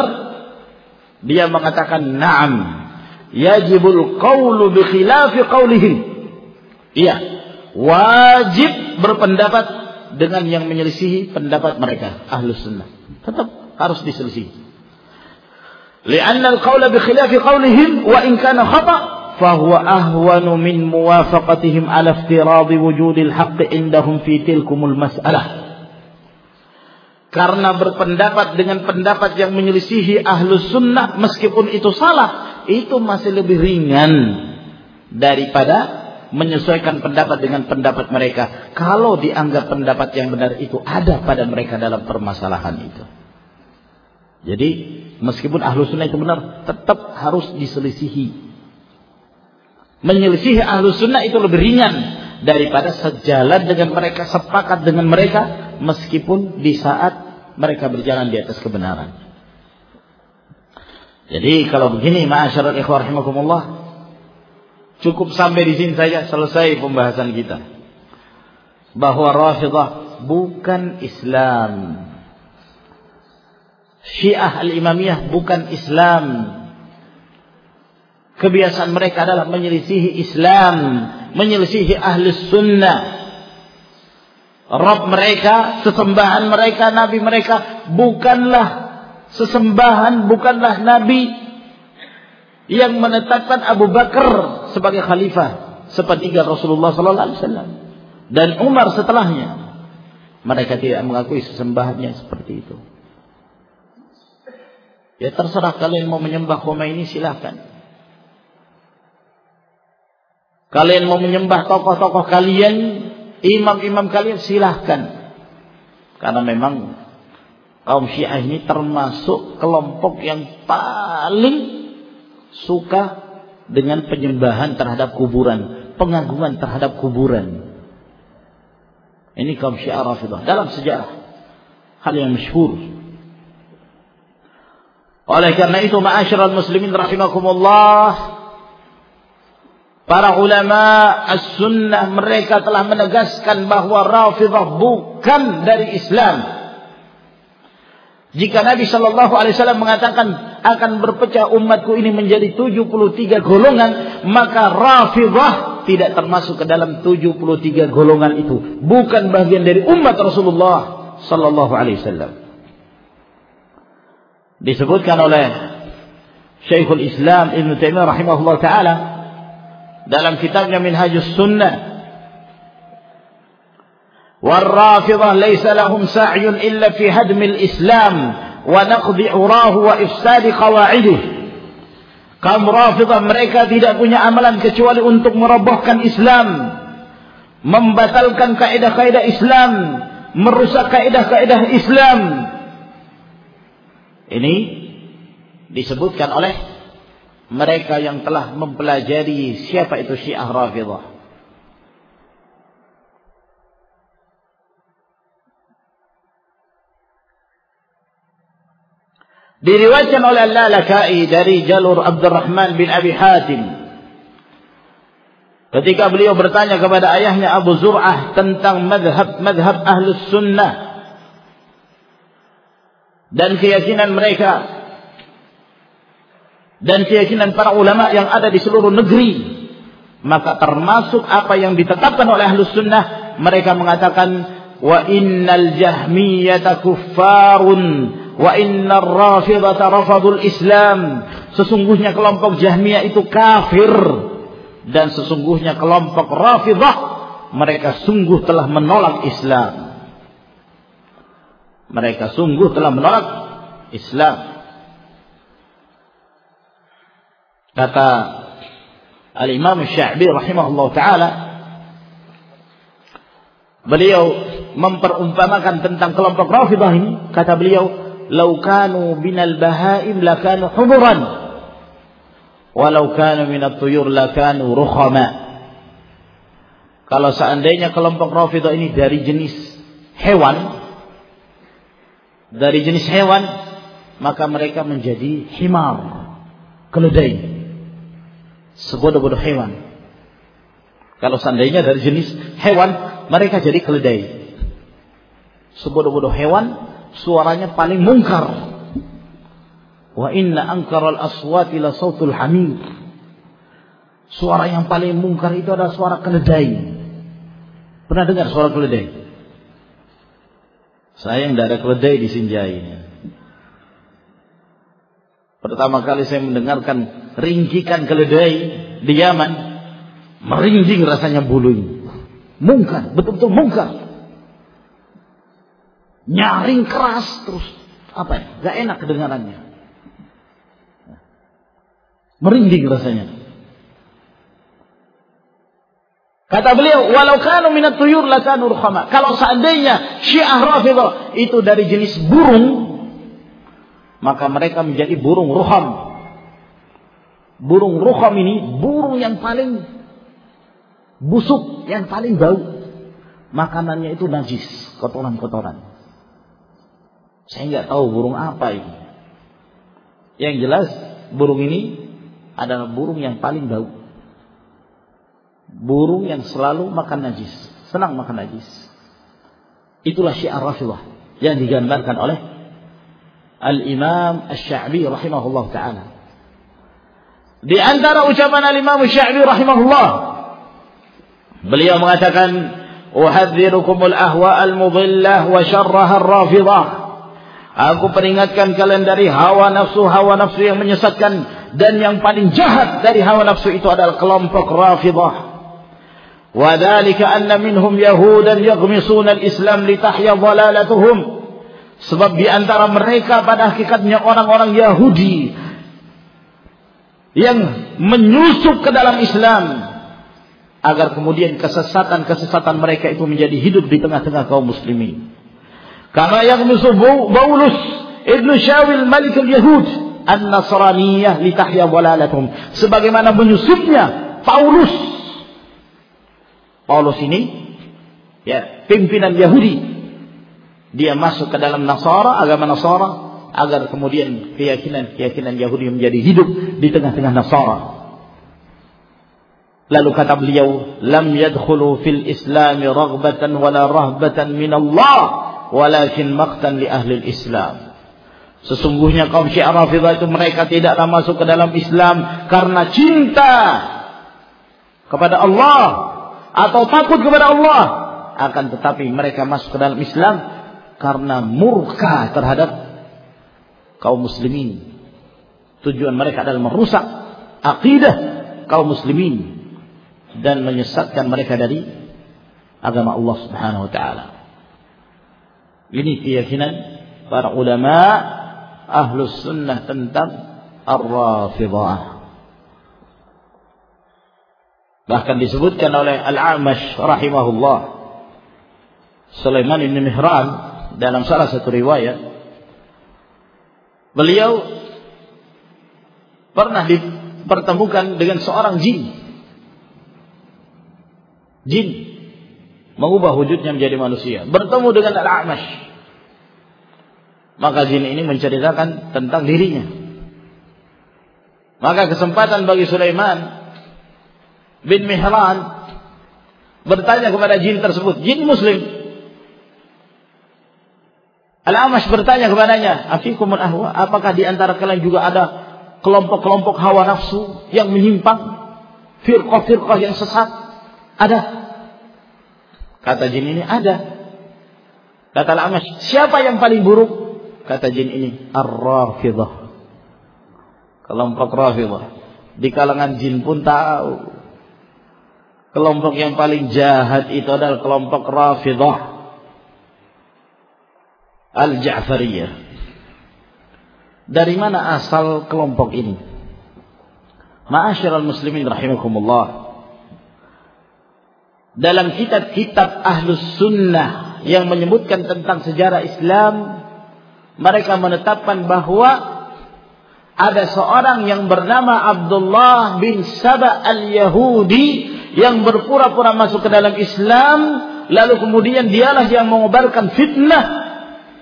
Dia mengatakan, Naam. Yajibul qawlu bi khilafi qawlihim. Iya. Wajib berpendapat dengan yang menyelisihi pendapat mereka ahlus sunnah. Tetap harus diselisih li'anna al-qawla bi khilafi qawlihim wa in kana khata fahuwa ahwanu min muwafaqatihim ala iftirad wujud al-haqq indahum fi tilkumul mas'alah. Karena berpendapat dengan pendapat yang menyelisihi ahlus sunnah meskipun itu salah itu masih lebih ringan daripada menyesuaikan pendapat dengan pendapat mereka kalau dianggap pendapat yang benar itu ada pada mereka dalam permasalahan itu. Jadi meskipun ahlu sunnah itu benar tetap harus diselisihi. Menyelisihi ahlu sunnah itu lebih ringan daripada sejalan dengan mereka, sepakat dengan mereka meskipun di saat mereka berjalan di atas kebenaran. Jadi kalau begini ma'asyiral ikhwah rahimakumullah Cukup sampai di sini saja selesai pembahasan kita. Bahwa Rafidah bukan Islam. Syiah al-Imamiyah bukan Islam. Kebiasaan mereka adalah menyelisihi Islam, menyelisihi ahli sunnah. Rob mereka, sesembahan mereka, nabi mereka bukanlah sesembahan, bukanlah nabi yang menetapkan Abu Bakar sebagai khalifah sepertiga Rasulullah sallallahu alaihi wasallam dan Umar setelahnya. Mereka tidak mengakui sesembahannya seperti itu. Ya terserah kalian mau menyembah Khomeini silahkan. Kalian mau menyembah tokoh-tokoh kalian, imam-imam kalian silahkan. Karena memang kaum Syiah ini termasuk kelompok yang paling suka dengan penyembahan terhadap kuburan, pengagungan terhadap kuburan. Ini kaum Syiah Rafidah dalam sejarah hal yang masyhur. Oleh karena itu ma'asyiral muslimin rahimakumullah Para ulama as-sunnah mereka telah menegaskan bahwa Rafidah bukan dari Islam. Jika Nabi Shallallahu Alaihi Wasallam mengatakan akan berpecah umatku ini menjadi 73 golongan, maka Rafidah tidak termasuk ke dalam 73 golongan itu. Bukan bagian dari umat Rasulullah Shallallahu Alaihi Wasallam. Disebutkan oleh Syekhul Islam Ibn Taimiyah rahimahullah taala dalam kitabnya Minhajus Sunnah والرافضة ليس لهم سعي إلا في هدم الإسلام wa naqdi urahu wa qawa'idih. Kaum Rafidah mereka tidak punya amalan kecuali untuk merobohkan Islam, membatalkan kaidah-kaidah Islam, merusak kaidah-kaidah Islam. Ini disebutkan oleh mereka yang telah mempelajari siapa itu Syiah Rafidah. Diriwayatkan oleh Al-Lalakai dari jalur Abdurrahman bin Abi Hatim. Ketika beliau bertanya kepada ayahnya Abu Zur'ah tentang madhab-madhab ahlus sunnah. Dan keyakinan mereka dan keyakinan para ulama yang ada di seluruh negeri maka termasuk apa yang ditetapkan oleh ahlus sunnah mereka mengatakan wa innal jahmiyata kuffarun wa innar rafidata rafadul islam sesungguhnya kelompok jahmiyah itu kafir dan sesungguhnya kelompok rafidah mereka sungguh telah menolak Islam mereka sungguh telah menolak Islam Kata Al-Imam Sya'bi rahimahullah ta'ala. Beliau memperumpamakan tentang kelompok Rafidah ini. Kata beliau, "Lau kanu binal bahaim lakanu humuran. Walau kanu minat tuyur lakanu rukhama." Kalau seandainya kelompok Rafidah ini dari jenis hewan, dari jenis hewan, maka mereka menjadi himar, keledai sebodoh-bodoh hewan. Kalau seandainya dari jenis hewan, mereka jadi keledai. Sebodoh-bodoh hewan, suaranya paling mungkar. Wa inna ankaral aswati la sautul hamir. Suara yang paling mungkar itu adalah suara keledai. Pernah dengar suara keledai? Saya yang tidak ada keledai di Sinjai. Pertama kali saya mendengarkan ringkikan keledai di Yaman, merinding rasanya bulunya. Mungkar, betul-betul mungkar. Nyaring keras terus apa ya? Gak enak kedengarannya. Merinding rasanya. Kata beliau, walau kanu minat tuyur lakanu ruhama. Kalau seandainya Syiah Rafidah itu dari jenis burung, maka mereka menjadi burung ruham. Burung rukham ini burung yang paling busuk, yang paling bau. Makanannya itu najis, kotoran-kotoran. Saya nggak tahu burung apa ini. Yang jelas burung ini adalah burung yang paling bau. Burung yang selalu makan najis, senang makan najis. Itulah syiar Rasulullah yang digambarkan oleh Al-Imam Asy-Sya'bi rahimahullah taala. Di antara ucapan al-Imam Syafi'i rahimahullah beliau mengatakan al-mudillah wa syarraha ar-rafidah Aku peringatkan kalian dari hawa nafsu hawa nafsu yang menyesatkan dan yang paling jahat dari hawa nafsu itu adalah kelompok rafidah. Anna minhum yahudan yaghmisuna al-islam litahya dhalalatuhum. Sebab di antara mereka pada hakikatnya orang-orang Yahudi yang menyusup ke dalam Islam agar kemudian kesesatan-kesesatan mereka itu menjadi hidup di tengah-tengah kaum muslimin. Yang musuh Paulus Ibnu Syawil Malik al-Yahud An-Nasraniyah litahya walalatum. Sebagaimana menyusupnya Paulus. Paulus ini ya pimpinan Yahudi. Dia masuk ke dalam Nasara, agama Nasara agar kemudian keyakinan-keyakinan Yahudi menjadi hidup di tengah-tengah Nasara. Lalu kata beliau, "Lam yadkhulu fil Islam raghbatan wala rahbatan min Allah, walakin maqtan li ahli Islam." Sesungguhnya kaum Syiah Rafidah itu mereka tidaklah masuk ke dalam Islam karena cinta kepada Allah atau takut kepada Allah, akan tetapi mereka masuk ke dalam Islam karena murka terhadap kaum muslimin. Tujuan mereka adalah merusak akidah kaum muslimin dan menyesatkan mereka dari agama Allah Subhanahu wa taala. Ini keyakinan para ulama ahlus sunnah tentang ar-rafidah. Bahkan disebutkan oleh Al-Amash rahimahullah Sulaiman bin Mihran dalam salah satu riwayat beliau pernah dipertemukan dengan seorang jin jin mengubah wujudnya menjadi manusia. Bertemu dengan Al-A'mash. Maka jin ini menceritakan tentang dirinya. Maka kesempatan bagi Sulaiman bin Mihran bertanya kepada jin tersebut jin muslim? Al-Amash bertanya kepadanya afikumul ahwa apakah di antara kalian juga ada kelompok-kelompok hawa nafsu yang menyimpang? Firqah-firqah yang sesat? Ada. Kata jin ini ada. Kata Al-Amash, siapa yang paling buruk? Kata jin ini, Ar-Rafidah. Kelompok Rafidah. Di kalangan jin pun tahu. Kelompok yang paling jahat itu adalah kelompok Rafidah. Al-Ja'fariyah. Dari mana asal kelompok ini? Ma'asyiral muslimin rahimakumullah dalam kitab-kitab ahlus sunnah yang menyebutkan tentang sejarah Islam mereka menetapkan bahwa ada seorang yang bernama Abdullah bin Saba al-Yahudi yang berpura-pura masuk ke dalam Islam lalu kemudian dialah yang mengobarkan fitnah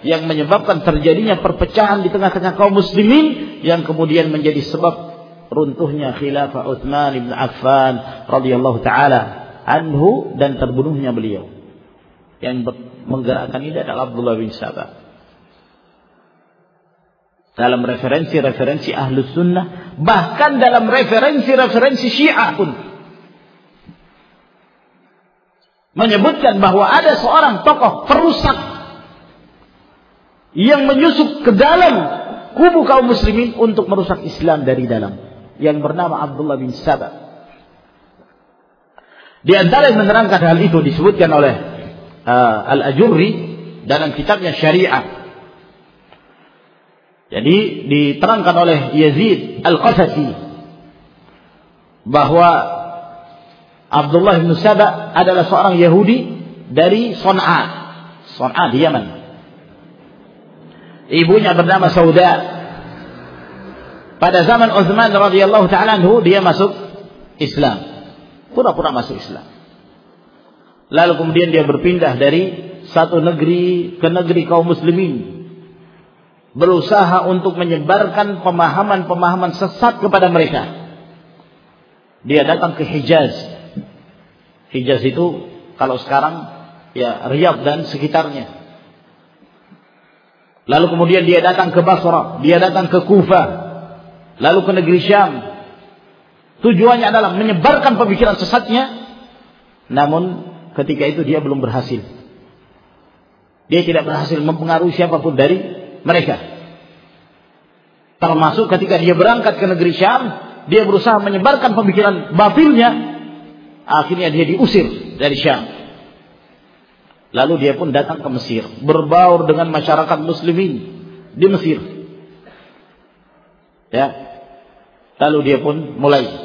yang menyebabkan terjadinya perpecahan di tengah-tengah kaum muslimin yang kemudian menjadi sebab runtuhnya khilafah Utsman bin Affan radhiyallahu taala anhu dan terbunuhnya beliau. Yang menggerakkan ini adalah Abdullah bin Sabah. Dalam referensi-referensi ahlu sunnah, bahkan dalam referensi-referensi syiah pun. Menyebutkan bahwa ada seorang tokoh perusak yang menyusup ke dalam kubu kaum muslimin untuk merusak Islam dari dalam. Yang bernama Abdullah bin Sabah. Di antara yang menerangkan hal itu disebutkan oleh uh, Al-Ajurri dalam kitabnya Syariah. Jadi diterangkan oleh Yazid Al-Qasasi bahwa Abdullah bin Saba adalah seorang Yahudi dari Son'a. Son'a di Yaman. Ibunya bernama Sauda. Pada zaman Uthman radhiyallahu taala dia masuk Islam. Pura-pura masuk Islam. Lalu kemudian dia berpindah dari satu negeri ke negeri kaum muslimin. Berusaha untuk menyebarkan pemahaman-pemahaman sesat kepada mereka. Dia datang ke Hijaz. Hijaz itu kalau sekarang ya Riyadh dan sekitarnya. Lalu kemudian dia datang ke Basra, dia datang ke Kufah, lalu ke negeri Syam, Tujuannya adalah menyebarkan pemikiran sesatnya. Namun ketika itu dia belum berhasil. Dia tidak berhasil mempengaruhi siapa pun dari mereka. Termasuk ketika dia berangkat ke negeri Syam, dia berusaha menyebarkan pemikiran batilnya. Akhirnya dia diusir dari Syam. Lalu dia pun datang ke Mesir, berbaur dengan masyarakat muslimin di Mesir. Ya. Lalu dia pun mulai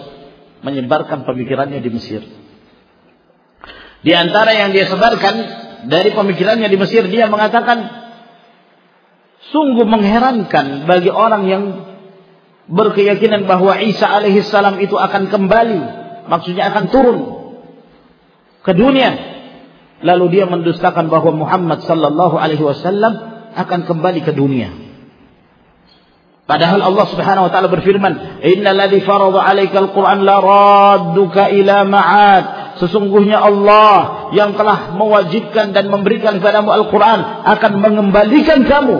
menyebarkan pemikirannya di Mesir. Di antara yang dia sebarkan dari pemikirannya di Mesir, dia mengatakan, sungguh mengherankan bagi orang yang berkeyakinan bahwa Isa alaihissalam itu akan kembali, maksudnya akan turun ke dunia. Lalu dia mendustakan bahwa Muhammad sallallahu alaihi wasallam akan kembali ke dunia. Padahal Allah Subhanahu wa taala berfirman, "Innalladzi farada 'alaikal Qur'an la radduka ila ma'ad." Sesungguhnya Allah yang telah mewajibkan dan memberikan kepadamu Al-Qur'an akan mengembalikan kamu.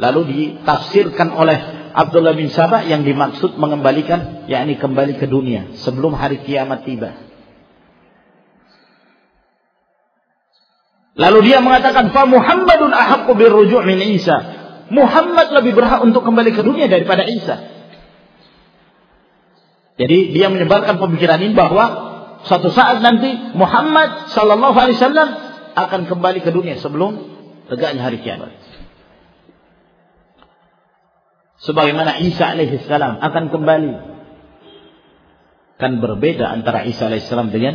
Lalu ditafsirkan oleh Abdullah bin Sabah yang dimaksud mengembalikan yakni kembali ke dunia sebelum hari kiamat tiba. Lalu dia mengatakan, "Fa Muhammadun ahaqqu birruju' min Isa." Muhammad lebih berhak untuk kembali ke dunia daripada Isa. Jadi dia menyebarkan pemikiran ini bahwa suatu saat nanti Muhammad Sallallahu Alaihi Wasallam akan kembali ke dunia sebelum tegaknya hari kiamat. Sebagaimana Isa alaihissalam akan kembali. Kan berbeda antara Isa alaihissalam dengan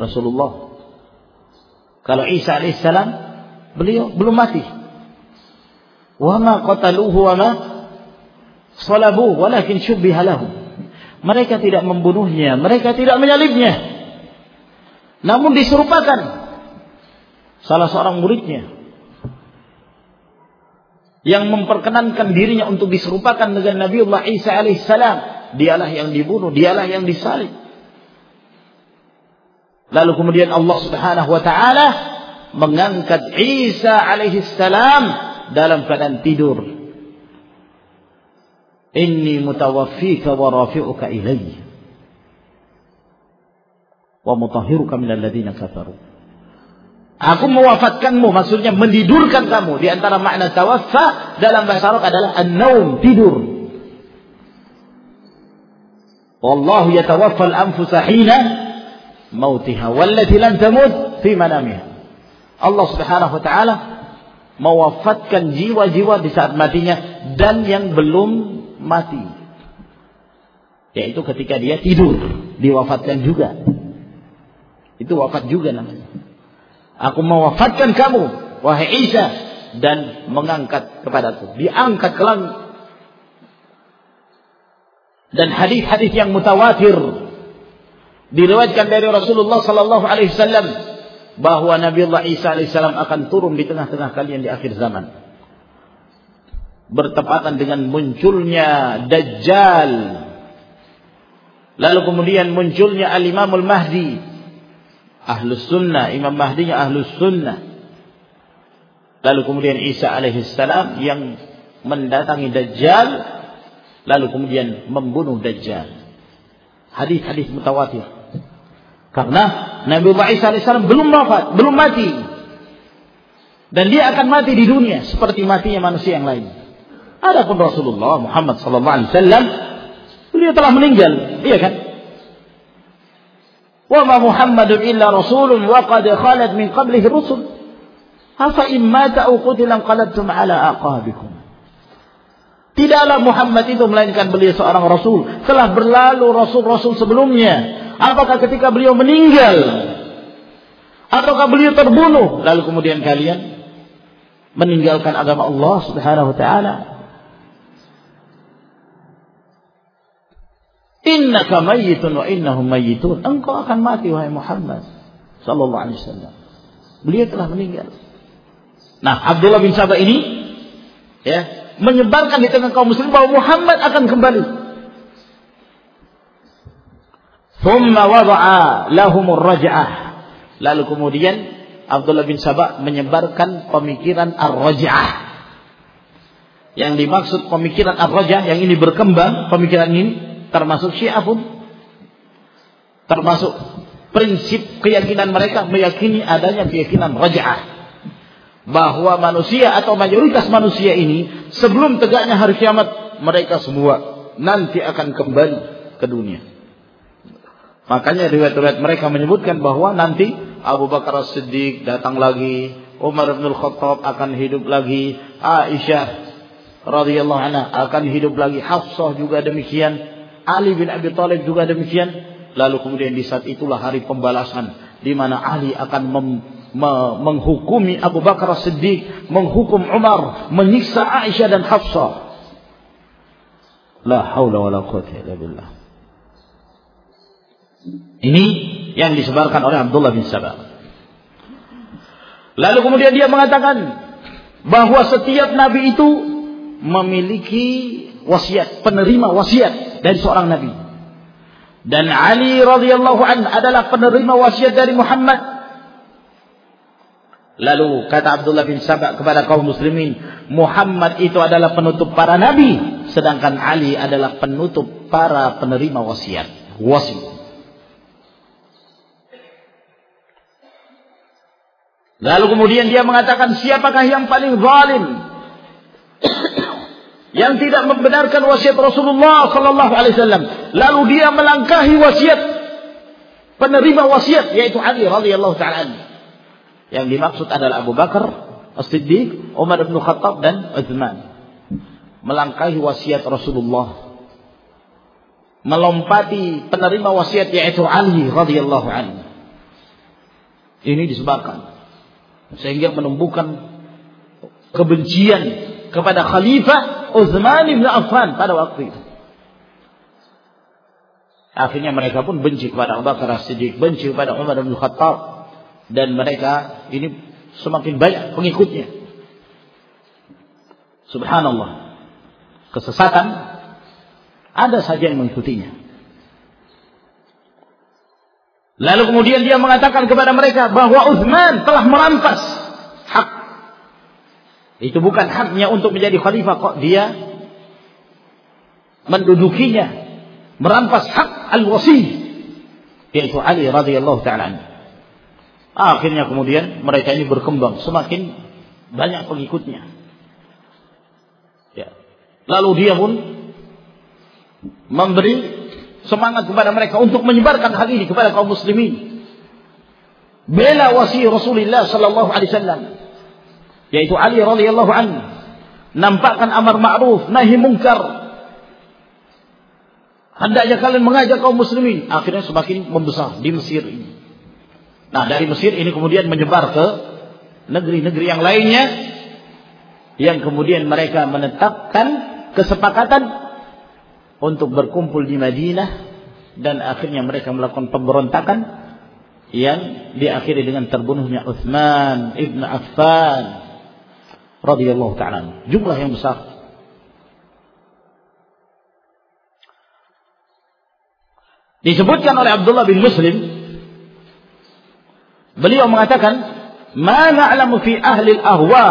Rasulullah. Kalau Isa alaihissalam beliau belum mati. Wama qataluhu wama salabuhu walakin syubbiha lahum. Mereka tidak membunuhnya, mereka tidak menyalibnya. Namun diserupakan salah seorang muridnya yang memperkenankan dirinya untuk diserupakan dengan Nabiullah Isa alaihissalam. Dialah yang dibunuh, dialah yang disalib. Lalu kemudian Allah Subhanahu wa taala mengangkat Isa alaihissalam dalam keadaan tidur. Inni mutawaffika wa rafi'uka ilayya. Wa mutahhiruka minal ladina kafaru. Aku mewafatkanmu, maksudnya mendidurkan kamu. Di antara makna tawaffa dalam bahasa Arab adalah an-naum, tidur. Wallahu yatawaffal anfusa hina mautiha wallati lam tamut fi manamiha. Allah Subhanahu wa taala mewafatkan jiwa-jiwa di saat matinya dan yang belum mati. Yaitu ketika dia tidur, diwafatkan juga. Itu wafat juga namanya. Aku mewafatkan kamu, wahai Isa, dan mengangkat kepadaku. Diangkat ke langit. Dan hadis-hadis yang mutawatir diriwayatkan dari Rasulullah sallallahu alaihi wasallam bahwa Nabi Allah Isa alaihissalam akan turun di tengah-tengah kalian di akhir zaman. Bertepatan dengan munculnya Dajjal. Lalu kemudian munculnya Al-Imamul Mahdi. Ahlus Sunnah. Imam Mahdinya Ahlus Sunnah. Lalu kemudian Isa alaihissalam yang mendatangi Dajjal. Lalu kemudian membunuh Dajjal. Hadis-hadis mutawatir. Karena Nabi Isa alaihissalam belum wafat, belum mati. Dan dia akan mati di dunia seperti matinya manusia yang lain. Adapun Rasulullah Muhammad sallallahu alaihi wasallam beliau telah meninggal, iya kan? Wa ma Muhammadun illa rasulun wa qad khalat min qablihi rusul. Afa in mata aw qutila qalabtum ala aqabikum. Tidaklah Muhammad itu melainkan beliau seorang rasul. Telah berlalu rasul-rasul sebelumnya Apakah ketika beliau meninggal ataukah beliau terbunuh lalu kemudian kalian meninggalkan agama Allah Subhanahu wa taala? Innaka mayyitun wa innahum mayyitun. Engkau akan mati wahai Muhammad sallallahu alaihi wasallam. Beliau telah meninggal. Nah, Abdullah bin Sabah ini ya, menyebarkan di tengah kaum muslim bahwa Muhammad akan kembali. Thumma wada'a lahumur raj'ah. Lalu kemudian Abdullah bin Sabah menyebarkan pemikiran ar-raj'ah. Yang dimaksud pemikiran ar-raj'ah yang ini berkembang, pemikiran ini termasuk Syiah pun termasuk prinsip keyakinan mereka meyakini adanya keyakinan raj'ah bahwa manusia atau mayoritas manusia ini sebelum tegaknya hari kiamat mereka semua nanti akan kembali ke dunia. Makanya riwayat-riwayat mereka menyebutkan bahwa nanti Abu Bakar As-Siddiq datang lagi, Umar bin Khattab akan hidup lagi, Aisyah radhiyallahu anha akan hidup lagi, Hafsah juga demikian, Ali bin Abi Thalib juga demikian. Lalu kemudian di saat itulah hari pembalasan di mana Ali akan mem, me, menghukumi Abu Bakar As-Siddiq, menghukum Umar, menyiksa Aisyah dan Hafsah. La haula wala quwwata illa billah. Ini yang disebarkan oleh Abdullah bin Sabah. Lalu kemudian dia mengatakan bahwa setiap nabi itu memiliki wasiat, penerima wasiat dari seorang nabi. Dan Ali radhiyallahu an adalah penerima wasiat dari Muhammad. Lalu kata Abdullah bin Sabah kepada kaum muslimin, Muhammad itu adalah penutup para nabi, sedangkan Ali adalah penutup para penerima wasiat. Wasiat. Lalu kemudian dia mengatakan siapakah yang paling zalim? yang tidak membenarkan wasiat Rasulullah sallallahu alaihi wasallam. Lalu dia melangkahi wasiat penerima wasiat yaitu Ali radhiyallahu taala Yang dimaksud adalah Abu Bakar As-Siddiq, Umar bin Khattab dan Utsman. Melangkahi wasiat Rasulullah. Melompati penerima wasiat yaitu Ali radhiyallahu anhu. Ini disebabkan sehingga menumbuhkan kebencian kepada Khalifah Utsman bin Affan pada waktu itu. Akhirnya mereka pun benci kepada Abu Bakar As-Siddiq, benci kepada Umar bin Khattab dan mereka ini semakin banyak pengikutnya. Subhanallah. Kesesatan ada saja yang mengikutinya. Lalu kemudian dia mengatakan kepada mereka bahwa Uthman telah merampas hak. Itu bukan haknya untuk menjadi khalifah kok dia mendudukinya merampas hak al-wasi yaitu Ali radhiyallahu taala Akhirnya kemudian mereka ini berkembang semakin banyak pengikutnya. Ya. Lalu dia pun memberi semangat kepada mereka untuk menyebarkan hal ini kepada kaum muslimin. Bela wasi Rasulullah sallallahu alaihi wasallam yaitu Ali radhiyallahu anhu nampakkan amar ma'ruf nahi mungkar Hendaknya kalian mengajak kaum muslimin. Akhirnya semakin membesar di Mesir ini. Nah dari Mesir ini kemudian menyebar ke negeri-negeri yang lainnya. Yang kemudian mereka menetapkan kesepakatan untuk berkumpul di Madinah dan akhirnya mereka melakukan pemberontakan yang diakhiri dengan terbunuhnya Uthman ibn Affan radhiyallahu taala. Jumlah yang besar. Disebutkan oleh Abdullah bin Muslim beliau mengatakan ma na'lamu fi ahli al-ahwa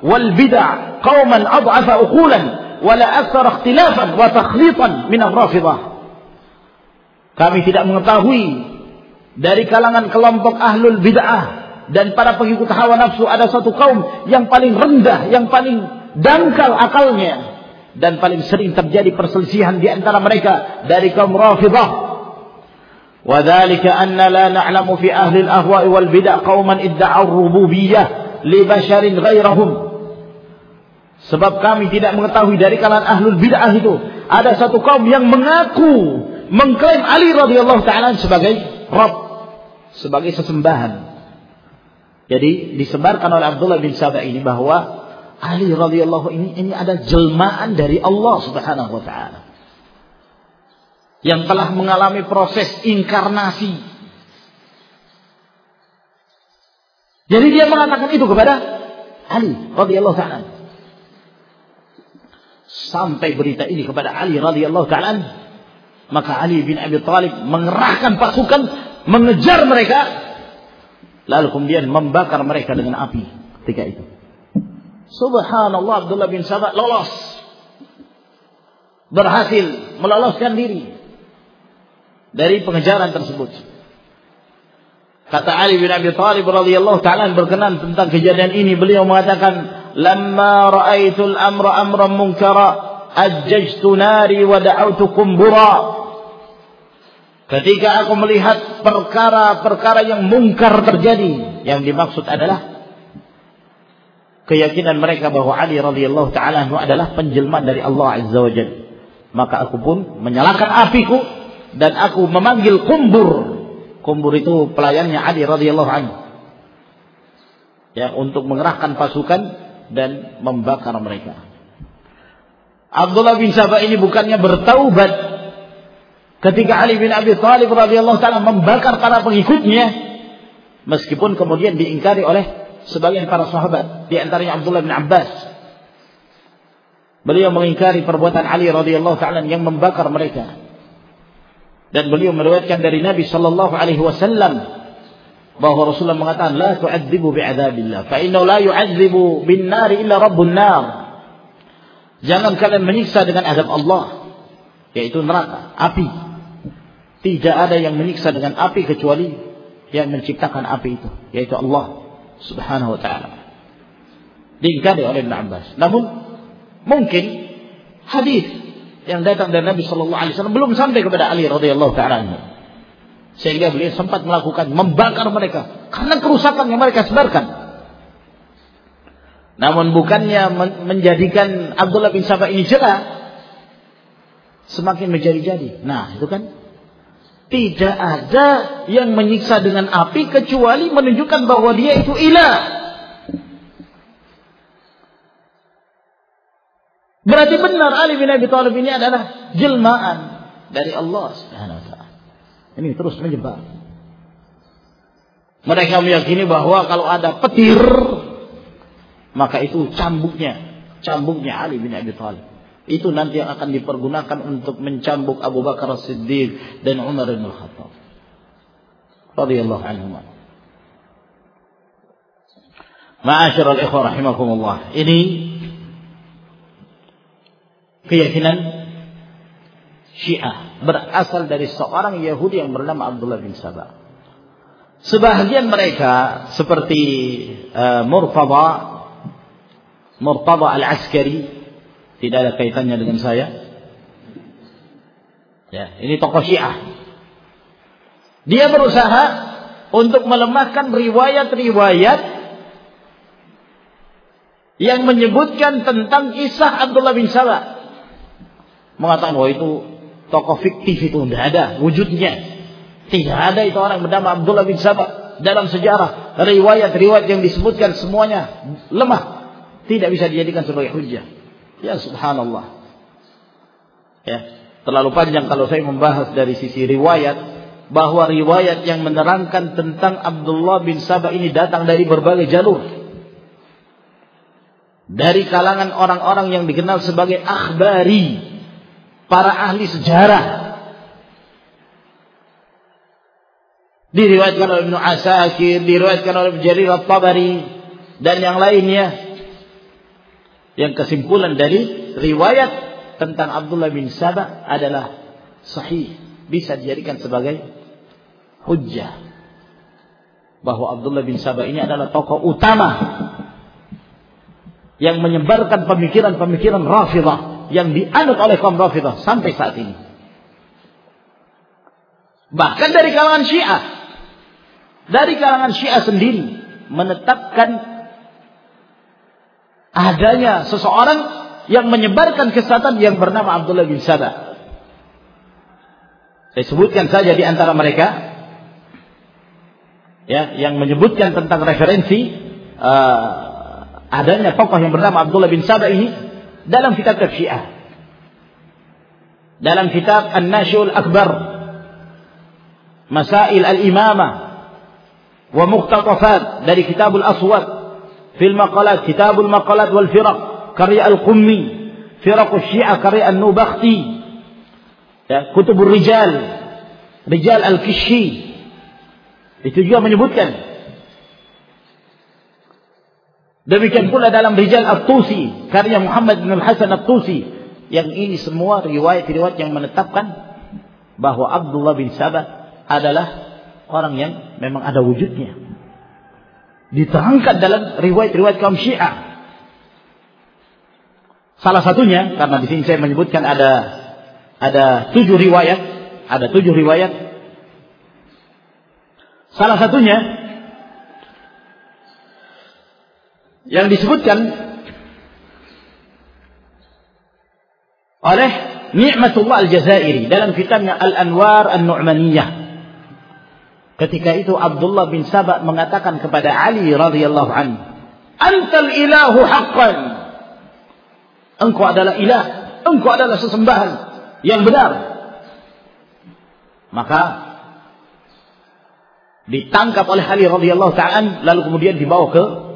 wal bid'ah qauman ad'afa uqulan wala aktsar ikhtilafan wa takhlitan min ar-rafidah. Kami tidak mengetahui dari kalangan kelompok ahlul bid'ah dan para pengikut hawa nafsu ada satu kaum yang paling rendah, yang paling dangkal akalnya dan paling sering terjadi perselisihan di antara mereka dari kaum Rafidah. وذلك أن لا نعلم في أهل الأهواء والبدع قوما ادعوا الربوبية لبشر غيرهم Sebab kami tidak mengetahui dari kalangan ahlul bid'ah itu ada satu kaum yang mengaku mengklaim Ali radhiyallahu taala sebagai Rabb, sebagai sesembahan. Jadi disebarkan oleh Abdullah bin Sabah ini bahwa Ali radhiyallahu ini ini ada jelmaan dari Allah Subhanahu wa taala. Yang telah mengalami proses inkarnasi. Jadi dia mengatakan itu kepada Ali radhiyallahu taala sampai berita ini kepada Ali radhiyallahu taala maka Ali bin Abi Thalib mengerahkan pasukan mengejar mereka. Lalu kemudian membakar mereka dengan api ketika itu. Subhanallah Abdullah bin Sabah lolos. Berhasil meloloskan diri dari pengejaran tersebut. Kata Ali bin Abi Thalib radhiyallahu taala berkenan tentang kejadian ini. Beliau mengatakan لما رأيت الأمر أمرا منكرا أججت ناري ودعوتكم برا Ketika aku melihat perkara-perkara yang mungkar terjadi, yang dimaksud adalah keyakinan mereka bahwa Ali radhiyallahu taala adalah penjelma dari Allah azza wajalla. Maka aku pun menyalakan apiku dan aku memanggil kumbur. Kumbur itu pelayannya Ali radhiyallahu anhu. Ya, untuk mengerahkan pasukan dan membakar mereka. Abdullah bin Sabah ini bukannya bertaubat ketika Ali bin Abi Thalib radhiyallahu taala membakar para pengikutnya meskipun kemudian diingkari oleh sebagian para sahabat di antaranya Abdullah bin Abbas Beliau mengingkari perbuatan Ali radhiyallahu taala yang membakar mereka. Dan beliau meriwayatkan dari Nabi sallallahu alaihi wasallam bahwa Rasulullah mengatakan la tu'adzibu bi'adzabillah fa innahu la yu'adzibu bin nar illa rabbun nar. Jangan kalian menyiksa dengan azab Allah yaitu neraka, api. Tidak ada yang menyiksa dengan api kecuali yang menciptakan api itu yaitu Allah Subhanahu wa taala. Diingkari oleh Ibn Abbas. Namun Mungkin hadis yang datang dari Nabi Shallallahu Alaihi Wasallam belum sampai kepada Ali radhiyallahu taala sehingga beliau sempat melakukan membakar mereka karena kerusakan yang mereka sebarkan. Namun bukannya menjadikan Abdullah bin Sabah ini jerah, semakin menjadi-jadi. Nah, itu kan tidak ada yang menyiksa dengan api kecuali menunjukkan bahwa dia itu ilah. Berarti benar Ali bin Abi Thalib ini adalah jelmaan dari Allah Subhanahu wa. Ini terus menyebar. Mereka meyakini bahwa kalau ada petir maka itu cambuknya, cambuknya Ali bin Abi Thalib. Itu nanti yang akan dipergunakan untuk mencambuk Abu Bakar As-Siddiq dan Umar bin Khattab. Radhiyallahu anhum. Ma'asyiral ikhwah rahimakumullah. Ini keyakinan Syiah berasal dari seorang Yahudi yang bernama Abdullah bin Sabah. Sebahagian mereka seperti uh, Murtada Al-Askari tidak ada kaitannya dengan saya. Ya, ini tokoh Syiah. Dia berusaha untuk melemahkan riwayat-riwayat yang menyebutkan tentang kisah Abdullah bin Sabah mengatakan bahwa itu tokoh fiktif itu tidak ada wujudnya. Tidak ada itu orang bernama Abdullah bin Sabah dalam sejarah riwayat-riwayat yang disebutkan semuanya lemah, tidak bisa dijadikan sebagai hujah. Ya subhanallah. Ya, terlalu panjang kalau saya membahas dari sisi riwayat bahwa riwayat yang menerangkan tentang Abdullah bin Sabah ini datang dari berbagai jalur. Dari kalangan orang-orang yang dikenal sebagai akhbari, para ahli sejarah. Diriwayatkan oleh Ibnu Asakir, diriwayatkan oleh Jarir At-Tabari dan yang lainnya. Yang kesimpulan dari riwayat tentang Abdullah bin Sabah adalah sahih, bisa dijadikan sebagai hujjah bahwa Abdullah bin Sabah ini adalah tokoh utama yang menyebarkan pemikiran-pemikiran Rafidah yang dianut oleh kaum Rafidah sampai saat ini. Bahkan dari kalangan Syiah, dari kalangan Syiah sendiri menetapkan adanya seseorang yang menyebarkan kesesatan yang bernama Abdullah bin Sabah. Saya sebutkan saja di antara mereka ya yang menyebutkan tentang referensi uh, adanya tokoh yang bernama Abdullah bin Sabah ini dalam kitab Syiah. Dalam kitab An-Nashiul Akbar. Masail Al-Imamah. Wa Muqtatafat dari Kitabul Aswad. Fil Maqalat, Kitabul Maqalat wal Firaq. Karya Al-Qummi. Firaq Syiah karya An-Nubakhti. Ya, Kutubur Rijal. Rijal Al-Kishi. Itu juga menyebutkan Demikian pula dalam Rijal At-Tusi, karya Muhammad bin Hasan At-Tusi, yang ini semua riwayat-riwayat yang menetapkan bahwa Abdullah bin Sabah adalah orang yang memang ada wujudnya. Diterangkan dalam riwayat-riwayat kaum Syiah. Salah satunya karena di sini saya menyebutkan ada ada tujuh riwayat, ada tujuh riwayat. Salah satunya yang disebutkan oleh Ni'matullah Al-Jazairi dalam kitabnya Al-Anwar An-Nu'maniyah. Ketika itu Abdullah bin Sabah mengatakan kepada Ali radhiyallahu anhu, "Antal ilahu haqqan." Engkau adalah ilah, engkau adalah sesembahan yang benar. Maka ditangkap oleh Ali radhiyallahu taala lalu kemudian dibawa ke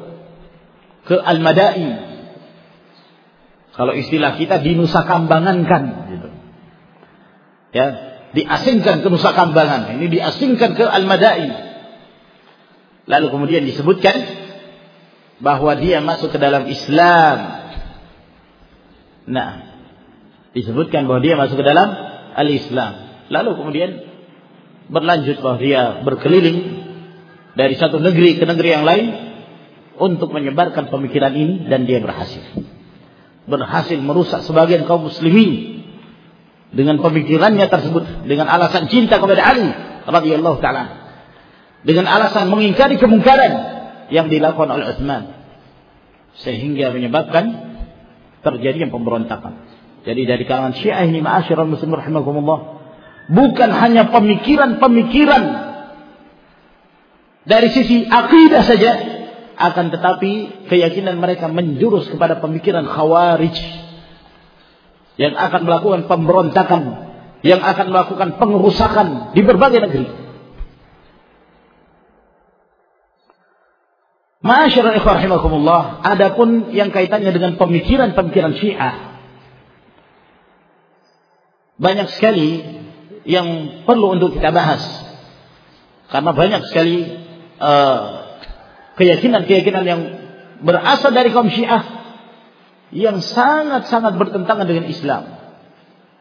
ke Al-Madai. Kalau istilah kita dinusakambangankan gitu. Ya, diasingkan ke Nusa Kambangan. Ini diasingkan ke Al-Madain. Lalu kemudian disebutkan bahwa dia masuk ke dalam Islam. Nah, disebutkan bahwa dia masuk ke dalam al-Islam. Lalu kemudian berlanjut bahwa dia berkeliling dari satu negeri ke negeri yang lain untuk menyebarkan pemikiran ini dan dia berhasil berhasil merusak sebagian kaum muslimin dengan pemikirannya tersebut dengan alasan cinta kepada Ali radhiyallahu taala dengan alasan mengingkari kemungkaran yang dilakukan oleh Utsman sehingga menyebabkan terjadinya pemberontakan. Jadi dari kalangan Syiah ini ma'asyiral muslimin rahimakumullah bukan hanya pemikiran-pemikiran dari sisi akidah saja akan tetapi keyakinan mereka menjurus kepada pemikiran khawarij yang akan melakukan pemberontakan, yang akan melakukan pengerusakan di berbagai negeri. Masyarakat adapun yang kaitannya dengan pemikiran-pemikiran Syiah banyak sekali yang perlu untuk kita bahas. Karena banyak sekali uh, keyakinan-keyakinan yang berasal dari kaum Syiah yang sangat-sangat bertentangan dengan Islam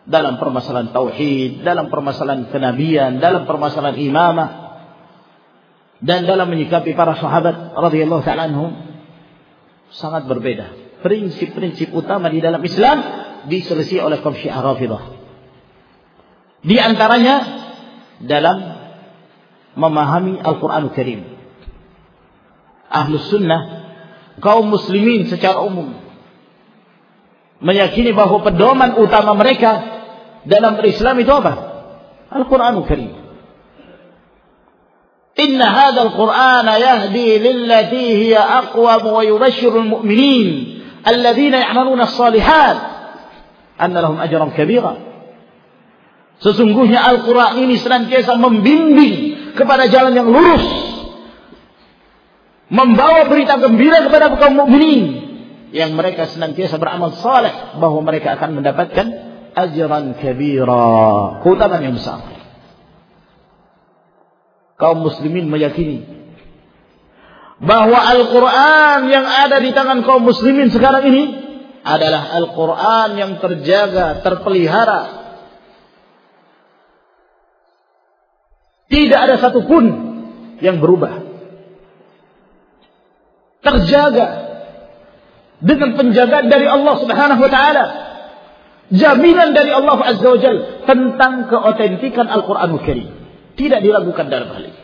dalam permasalahan tauhid, dalam permasalahan kenabian, dalam permasalahan imamah dan dalam menyikapi para sahabat radhiyallahu taala anhum sangat berbeda. Prinsip-prinsip utama di dalam Islam diselisih oleh kaum Syiah Rafidah. Di antaranya dalam memahami Al-Qur'an Al Karim ahlus sunnah, kaum muslimin secara umum meyakini bahwa pedoman utama mereka dalam berislam itu apa? Al-Quranul Karim. Inna hadha al-Quran yahdi lillati hiya aqwam wa yubashshiru al-mu'minin alladhina ya'maluna as-salihat anna lahum ajran kabira. Sesungguhnya Al-Quran ini senantiasa membimbing kepada jalan yang lurus membawa berita gembira kepada kaum mukminin yang mereka senantiasa beramal saleh bahwa mereka akan mendapatkan ajran kabira, keutamaan yang besar. Kaum muslimin meyakini bahwa Al-Quran yang ada di tangan kaum muslimin sekarang ini adalah Al-Quran yang terjaga, terpelihara. Tidak ada satupun yang berubah terjaga dengan penjagaan dari Allah Subhanahu wa taala. Jaminan dari Allah Azza wa Jal tentang keotentikan Al-Qur'anul Karim. Tidak diragukan dalam hal ini.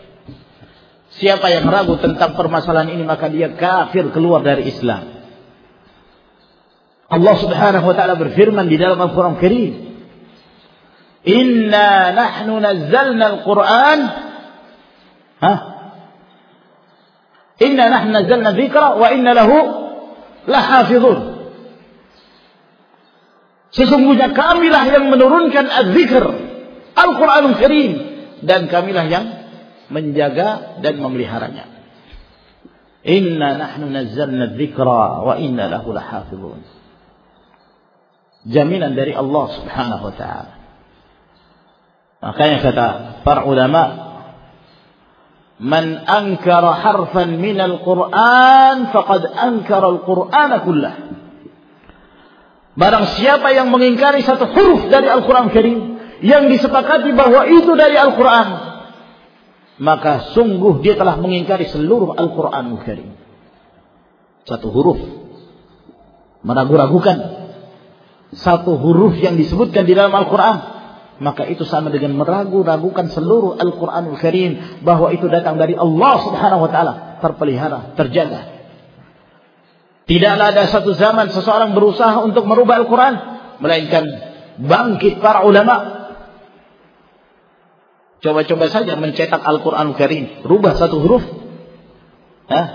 Siapa yang ragu tentang permasalahan ini maka dia kafir keluar dari Islam. Allah Subhanahu wa taala berfirman di dalam Al-Qur'an Karim, "Inna nahnu nazzalna al-Qur'an" Hah? Inna nahnu nazzalna dzikra wa inna lahu lahafizun. Sesungguhnya kamilah yang menurunkan az-zikr Al-Qur'anul Karim dan kamilah yang menjaga dan memeliharanya. Inna nahnu nazzalna dzikra wa inna lahu lahafizun. Jaminan dari Allah Subhanahu wa taala. Makanya kata para ulama Man ankara harfan minal Qur'an faqad ankara al-Qur'ana kullah. Barang siapa yang mengingkari satu huruf dari Al-Quran Karim yang disepakati bahwa itu dari Al-Quran, maka sungguh dia telah mengingkari seluruh Al-Quran Karim. Satu huruf meragu-ragukan satu huruf yang disebutkan di dalam Al-Quran maka itu sama dengan meragu-ragukan seluruh Al-Quranul Karim bahwa itu datang dari Allah Subhanahu Wa Taala terpelihara, terjaga. Tidaklah ada satu zaman seseorang berusaha untuk merubah Al-Quran, melainkan bangkit para ulama. Coba-coba saja mencetak Al-Quranul Karim, rubah satu huruf. Hah?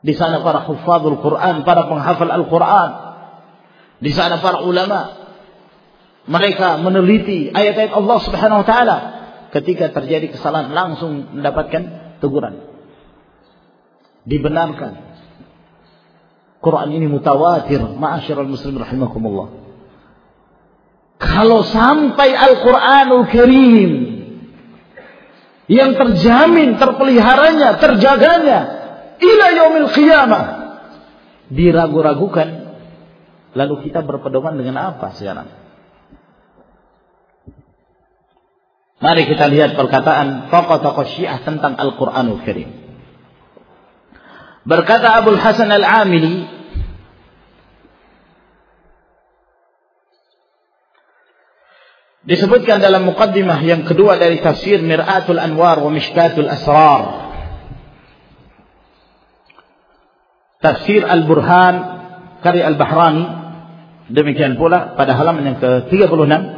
Di sana para hufadul Quran, para penghafal Al-Quran. Di sana para ulama mereka meneliti ayat-ayat Allah Subhanahu wa taala ketika terjadi kesalahan langsung mendapatkan teguran dibenarkan Quran ini mutawatir, ma'asyiral muslimin rahimakumullah. Kalau sampai Al-Qur'anul Karim yang terjamin terpeliharanya, terjaganya ila yaumil qiyamah diragu-ragukan lalu kita berpedoman dengan apa sekarang? Mari kita lihat perkataan tokoh-tokoh Syiah tentang Al-Qur'anul Karim. Berkata Abu Hasan Al-Amili disebutkan dalam mukaddimah yang kedua dari tafsir Mir'atul Anwar wa Mishkatul Asrar. Tafsir Al-Burhan karya Al-Bahrani demikian pula pada halaman yang ke-36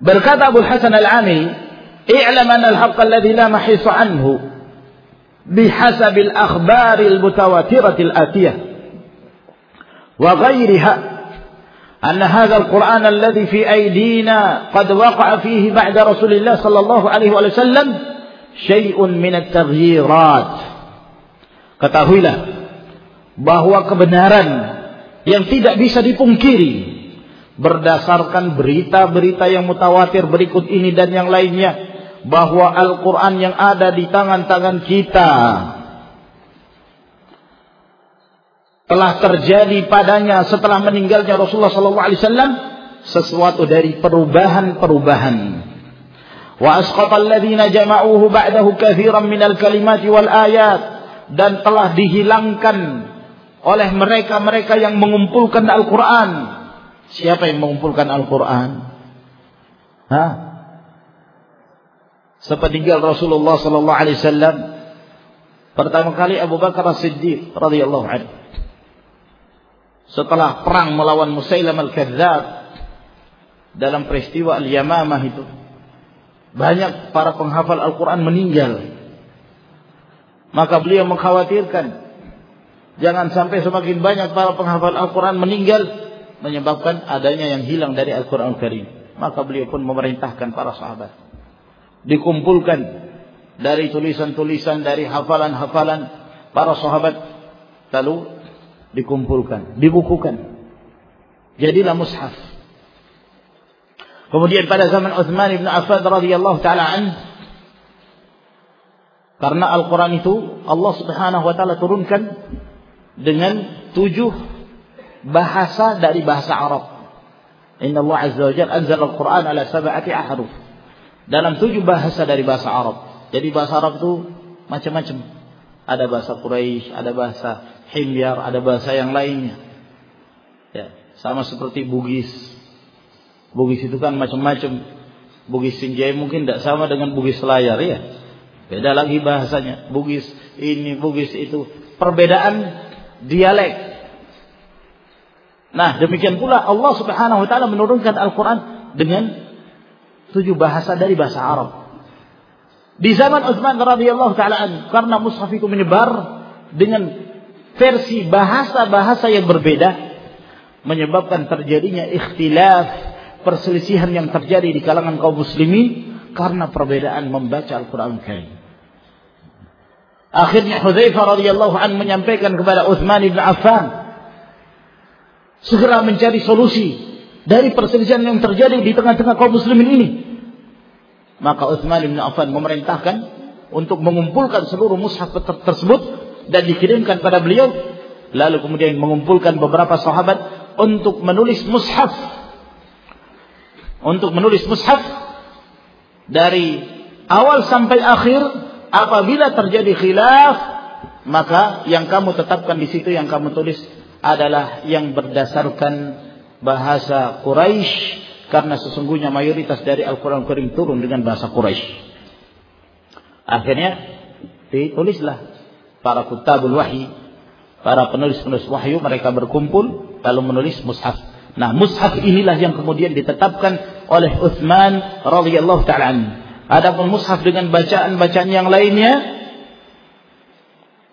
Berkata Abu Hasan Al-Ami, "I'lam anna al-haqq alladhi la mahis anhu al-akhbar al-mutawatirah al-atiyah wa ghayriha أن هذا القرآن الذي في أيدينا قد وقع فيه بعد رسول الله صلى الله عليه وسلم شيء من التغييرات ketahuilah bahwa kebenaran yang tidak bisa dipungkiri berdasarkan berita-berita yang mutawatir berikut ini dan yang lainnya bahwa Al-Quran yang ada di tangan-tangan kita telah terjadi padanya setelah meninggalnya Rasulullah SAW sesuatu dari perubahan-perubahan. Wa asqata jama'uhu ba'dahu kathiran minal kalimati wal ayat dan telah dihilangkan oleh mereka-mereka yang mengumpulkan Al-Quran Siapa yang mengumpulkan Al-Quran? Hah? Sepeninggal Rasulullah sallallahu alaihi wasallam pertama kali Abu Bakar As-Siddiq radhiyallahu anhu setelah perang melawan Musailam al-Kadzdzab dalam peristiwa Al-Yamamah itu banyak para penghafal Al-Quran meninggal maka beliau mengkhawatirkan jangan sampai semakin banyak para penghafal Al-Quran meninggal menyebabkan adanya yang hilang dari Al-Quran Karim. Maka beliau pun memerintahkan para sahabat. Dikumpulkan dari tulisan-tulisan, dari hafalan-hafalan para sahabat. Lalu dikumpulkan, dibukukan. Jadilah mushaf. Kemudian pada zaman Uthman ibn Affan radhiyallahu taala an karena Al-Quran itu Allah subhanahu wa ta'ala turunkan dengan tujuh bahasa dari bahasa Arab. Inna Allah Azza wa Jalla anzal Al-Quran ala sab'ati ahruf. Dalam tujuh bahasa dari bahasa Arab. Jadi bahasa Arab itu macam-macam. Ada bahasa Quraisy, ada bahasa Himyar, ada bahasa yang lainnya. Ya, sama seperti Bugis. Bugis itu kan macam-macam. Bugis Sinjai mungkin tidak sama dengan Bugis Layar ya. Beda lagi bahasanya. Bugis ini, Bugis itu. Perbedaan dialek Nah, demikian pula Allah Subhanahu wa taala menurunkan Al-Qur'an dengan tujuh bahasa dari bahasa Arab. Di zaman Utsman radhiyallahu taala karena mushaf itu menyebar dengan versi bahasa-bahasa yang berbeda menyebabkan terjadinya ikhtilaf, perselisihan yang terjadi di kalangan kaum muslimin karena perbedaan membaca Al-Qur'an Karim. Akhirnya Hudzaifah radhiyallahu an menyampaikan kepada Utsman bin Affan segera mencari solusi dari perselisihan yang terjadi di tengah-tengah kaum muslimin ini. Maka Utsman bin Affan memerintahkan untuk mengumpulkan seluruh mushaf tersebut dan dikirimkan pada beliau lalu kemudian mengumpulkan beberapa sahabat untuk menulis mushaf untuk menulis mushaf dari awal sampai akhir apabila terjadi khilaf maka yang kamu tetapkan di situ yang kamu tulis adalah yang berdasarkan bahasa Quraisy karena sesungguhnya mayoritas dari Al-Qur'an Karim turun dengan bahasa Quraisy. Akhirnya ditulislah para kutabul wahyi, para penulis-penulis wahyu mereka berkumpul lalu menulis mushaf. Nah, mushaf inilah yang kemudian ditetapkan oleh Utsman radhiyallahu taala Adapun mushaf dengan bacaan-bacaan yang lainnya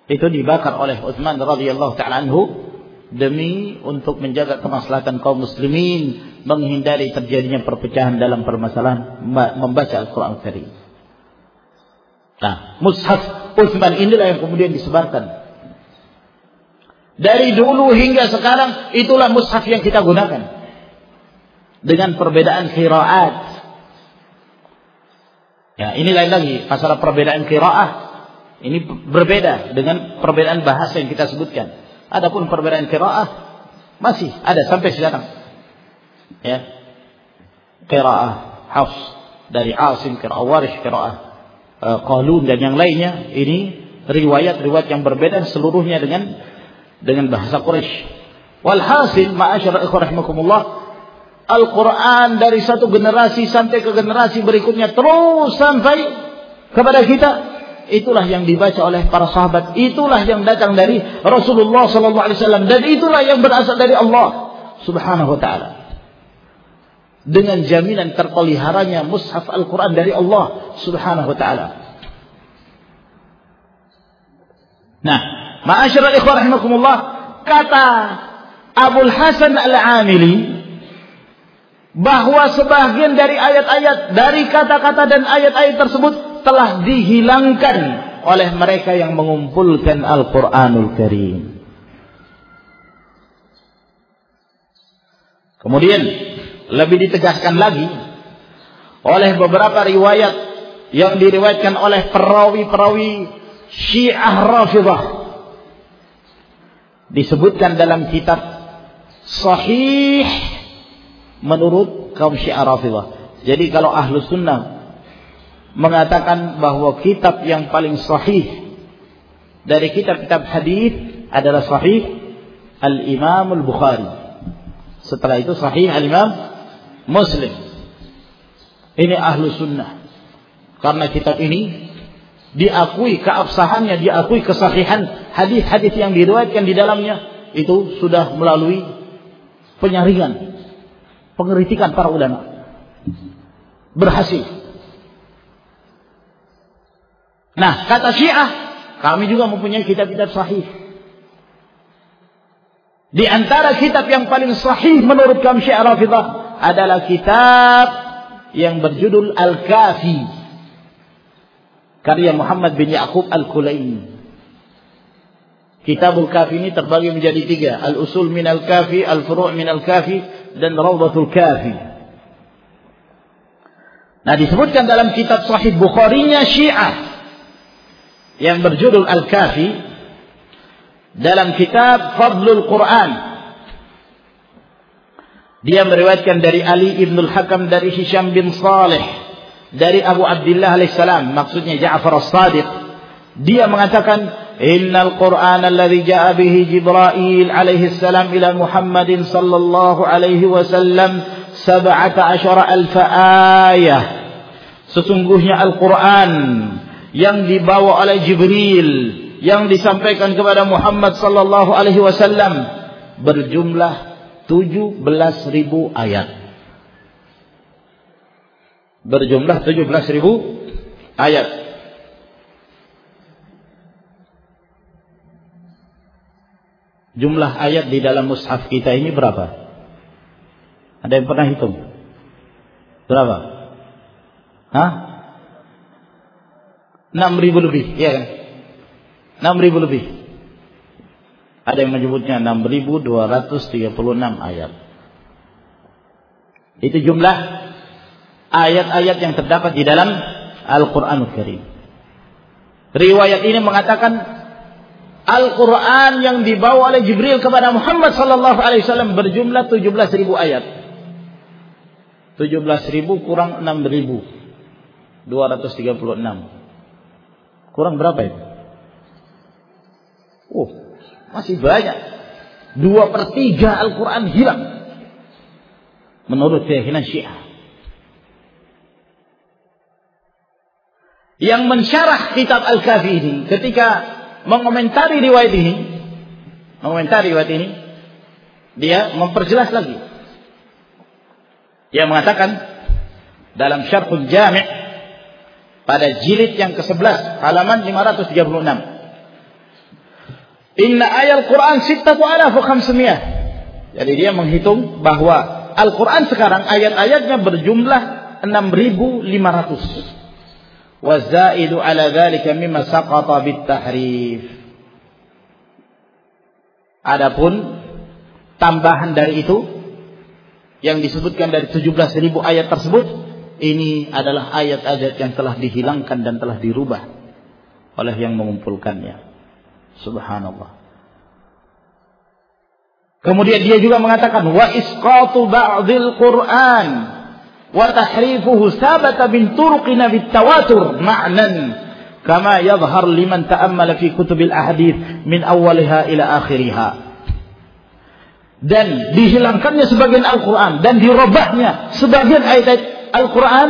itu dibakar oleh Utsman radhiyallahu taala anhu demi untuk menjaga kemaslahatan kaum muslimin menghindari terjadinya perpecahan dalam permasalahan membaca Al-Qur'an Karim. Nah, mushaf Utsman inilah yang kemudian disebarkan Dari dulu hingga sekarang itulah mushaf yang kita gunakan. Dengan perbedaan qiraat. Ya, ini lain lagi masalah perbedaan qiraah. Ini berbeda dengan perbedaan bahasa yang kita sebutkan. Adapun perbedaan qiraah masih ada sampai sekarang. Ya. Qiraah Hafs dari Asim, qiraah Warish, qiraah uh, Qalun dan yang lainnya ini riwayat-riwayat yang berbeda seluruhnya dengan dengan bahasa Quraisy. Walhasil ma'asyara rahimakumullah Al-Quran dari satu generasi sampai ke generasi berikutnya terus sampai kepada kita itulah yang dibaca oleh para sahabat. Itulah yang datang dari Rasulullah sallallahu alaihi wasallam. Dan itulah yang berasal dari Allah subhanahu wa taala. Dengan jaminan terpeliharanya mushaf Al-Quran dari Allah subhanahu wa ta'ala. Nah Ma'asyiral ikhwan rahimakumullah, kata Abul Hasan Al-Amili bahwa sebagian dari ayat-ayat dari kata-kata dan ayat-ayat tersebut telah dihilangkan oleh mereka yang mengumpulkan Al-Qur'anul Karim. Kemudian lebih ditegaskan lagi oleh beberapa riwayat yang diriwayatkan oleh perawi-perawi Syiah Rafidah disebutkan dalam kitab sahih menurut kaum Syiah Rafidhah. Jadi kalau ahlu sunnah mengatakan bahwa kitab yang paling sahih dari kitab-kitab hadis adalah sahih Al-Imam Al-Bukhari. Setelah itu sahih Al-Imam Muslim. Ini ahlu sunnah. Karena kitab ini diakui keabsahannya, diakui kesahihan hadis-hadis yang diriwayatkan di dalamnya itu sudah melalui penyaringan, pengeritikan para ulama. Berhasil. Nah, kata Syiah, kami juga mempunyai kitab-kitab sahih. Di antara kitab yang paling sahih menurut kami Syiah Rafidah adalah kitab yang berjudul Al-Kafi karya Muhammad bin Ya'qub Al-Kulaini. Kitabul Kafi ini terbagi menjadi tiga. Al-Usul min Al-Kafi, Al-Furu' min Al-Kafi, dan Rawdatul Kafi. Nah disebutkan dalam kitab Sahih Bukharinya Syiah yang berjudul Al-Kafi dalam kitab Fadlul Quran. Dia meriwayatkan dari Ali ibn al-Hakam dari Hisham bin Saleh dari Abu Abdullah alaihissalam maksudnya Ja'far as-Sadiq. Dia mengatakan innal Qur'an alladhi ja'a bihi Jibril alaihi salam ila Muhammadin sallallahu alaihi wasallam 17 alf ayah. Sesungguhnya Al-Qur'an yang dibawa oleh Jibril yang disampaikan kepada Muhammad sallallahu alaihi wasallam berjumlah 17.000 ayat berjumlah 17 ribu ayat. Jumlah ayat di dalam mushaf kita ini berapa? Ada yang pernah hitung? Berapa? Hah? 6 ribu lebih, ya kan? 6 ribu lebih. Ada yang menyebutnya 6.236 ayat. Itu jumlah ayat-ayat yang terdapat di dalam Al-Quranul Karim. Riwayat ini mengatakan Al-Quran yang dibawa oleh Jibril kepada Muhammad Sallallahu Alaihi Wasallam berjumlah 17 ribu ayat. 17 ribu kurang 6 ribu. 236. Kurang berapa itu? Oh, masih banyak. Dua per tiga Al-Quran hilang. Menurut keyakinan Syiah. yang mensyarah kitab Al-Kafi ini ketika mengomentari riwayat ini mengomentari riwayat ini dia memperjelas lagi dia mengatakan dalam syarhul jami' pada jilid yang ke-11 halaman 536. Inna ayat Quran sittatu alafu khamsumiyah. Jadi dia menghitung bahwa Al-Quran sekarang ayat-ayatnya berjumlah 6500. Wazaidu ala dhalika mimma saqata bitahrif. Adapun tambahan dari itu yang disebutkan dari 17.000 ayat tersebut ini adalah ayat-ayat yang telah dihilangkan dan telah dirubah oleh yang mengumpulkannya. Subhanallah. Kemudian dia juga mengatakan wa isqatu ba'dil Qur'an wa tahrifuhu sabata min turuqina bit tawatur ma'nan kama yadhhar liman ta'ammala fi kutubil ahadith min awwaliha ila akhiriha dan dihilangkannya sebagian Al-Quran dan dirobahnya sebagian ayat-ayat Al-Quran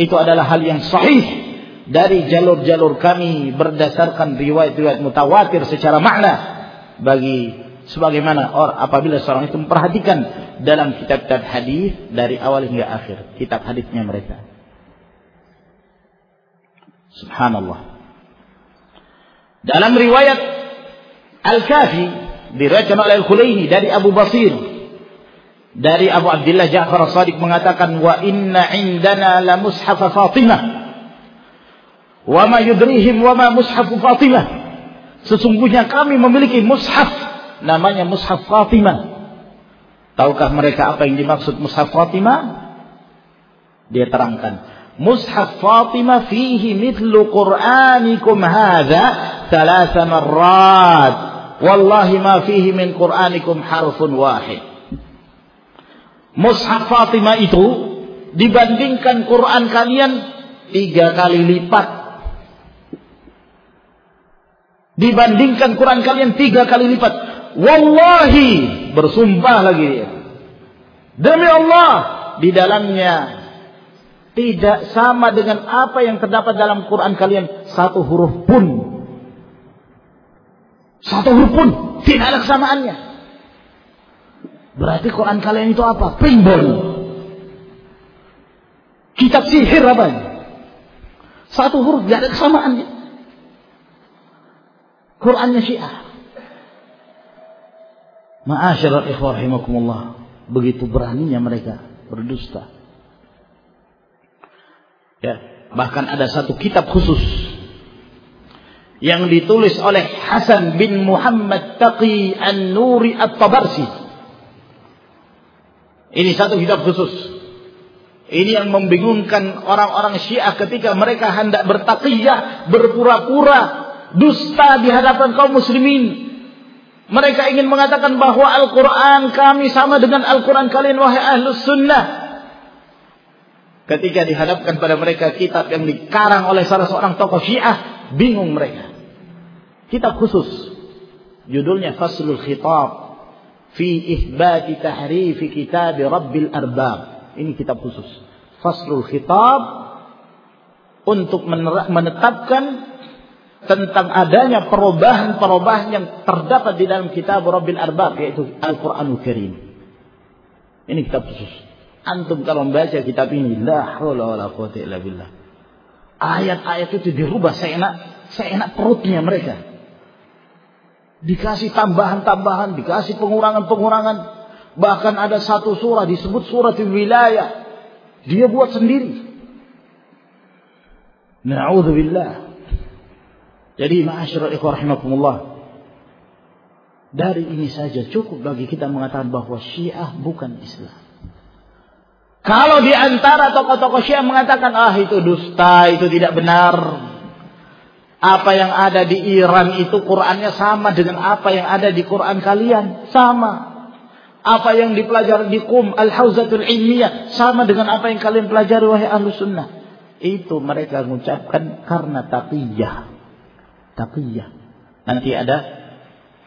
itu adalah hal yang sahih dari jalur-jalur kami berdasarkan riwayat-riwayat mutawatir secara makna bagi sebagaimana or apabila seorang itu memperhatikan dalam kitab-kitab hadis dari awal hingga akhir kitab hadisnya mereka. Subhanallah. Dalam riwayat Al-Kafi diriwayatkan oleh Al-Khulaini dari Abu Basir dari Abu Abdullah Ja'far As-Sadiq mengatakan wa inna indana la mushaf Fatimah. Wa ma yudrihim wa ma mushaf Fatimah. Sesungguhnya kami memiliki mushaf namanya mushaf Fatimah. Tahukah mereka apa yang dimaksud mushaf Fatimah? Dia terangkan mushaf Fatimah fihi mithlu qur'anikum hadha thalatha marrat. Wallahi ma fihi min Qur'anikum harfun wahid. Mushaf Fatimah itu dibandingkan Quran kalian tiga kali lipat. Dibandingkan Quran kalian tiga kali lipat. Wallahi bersumpah lagi dia. Demi Allah di dalamnya tidak sama dengan apa yang terdapat dalam Quran kalian satu huruf pun satu huruf pun tidak ada kesamaannya. Berarti Quran kalian itu apa? Pinball. Kitab sihir apa? Satu huruf tidak ada kesamaannya. Qurannya Syiah. Ma'asyiral ikhwah rahimakumullah. Begitu beraninya mereka berdusta. Ya, bahkan ada satu kitab khusus yang ditulis oleh Hasan bin Muhammad Taqi An-Nuri At-Tabarsi. Ini satu kitab khusus. Ini yang membingungkan orang-orang Syiah ketika mereka hendak bertaqiyah, berpura-pura dusta di hadapan kaum muslimin. Mereka ingin mengatakan bahwa Al-Quran kami sama dengan Al-Quran kalian wahai ahlus sunnah. Ketika dihadapkan pada mereka kitab yang dikarang oleh salah seorang tokoh Syiah, bingung mereka. Kitab khusus. Judulnya Faslul Khitab. Fi ihbati tahrifi kitab Rabbil Arbab. Ini kitab khusus. Faslul Khitab. Untuk menetapkan tentang adanya perubahan-perubahan yang terdapat di dalam kitab Rabbil Arbab. Yaitu Al-Quranul Karim. Ini kitab khusus. Antum kalau membaca kitab ini. La hawla wa la quwata illa billah. Ayat-ayat itu dirubah seenak, seenak perutnya mereka dikasih tambahan-tambahan, dikasih pengurangan-pengurangan. Bahkan ada satu surah disebut surah wilayah. Dia buat sendiri. Na'udzubillah. Jadi ma'asyiral ikhwah. Dari ini saja cukup bagi kita mengatakan bahwa Syiah bukan Islam. Kalau di antara tokoh-tokoh Syiah mengatakan ah itu dusta, itu tidak benar, apa yang ada di Iran itu Qurannya sama dengan apa yang ada di Quran kalian. Sama. Apa yang dipelajari di Qum Al-Hauzatul Ilmiyah. Sama dengan apa yang kalian pelajari wahai ahlu sunnah. Itu mereka mengucapkan karena taqiyah. Taqiyah. Nanti ada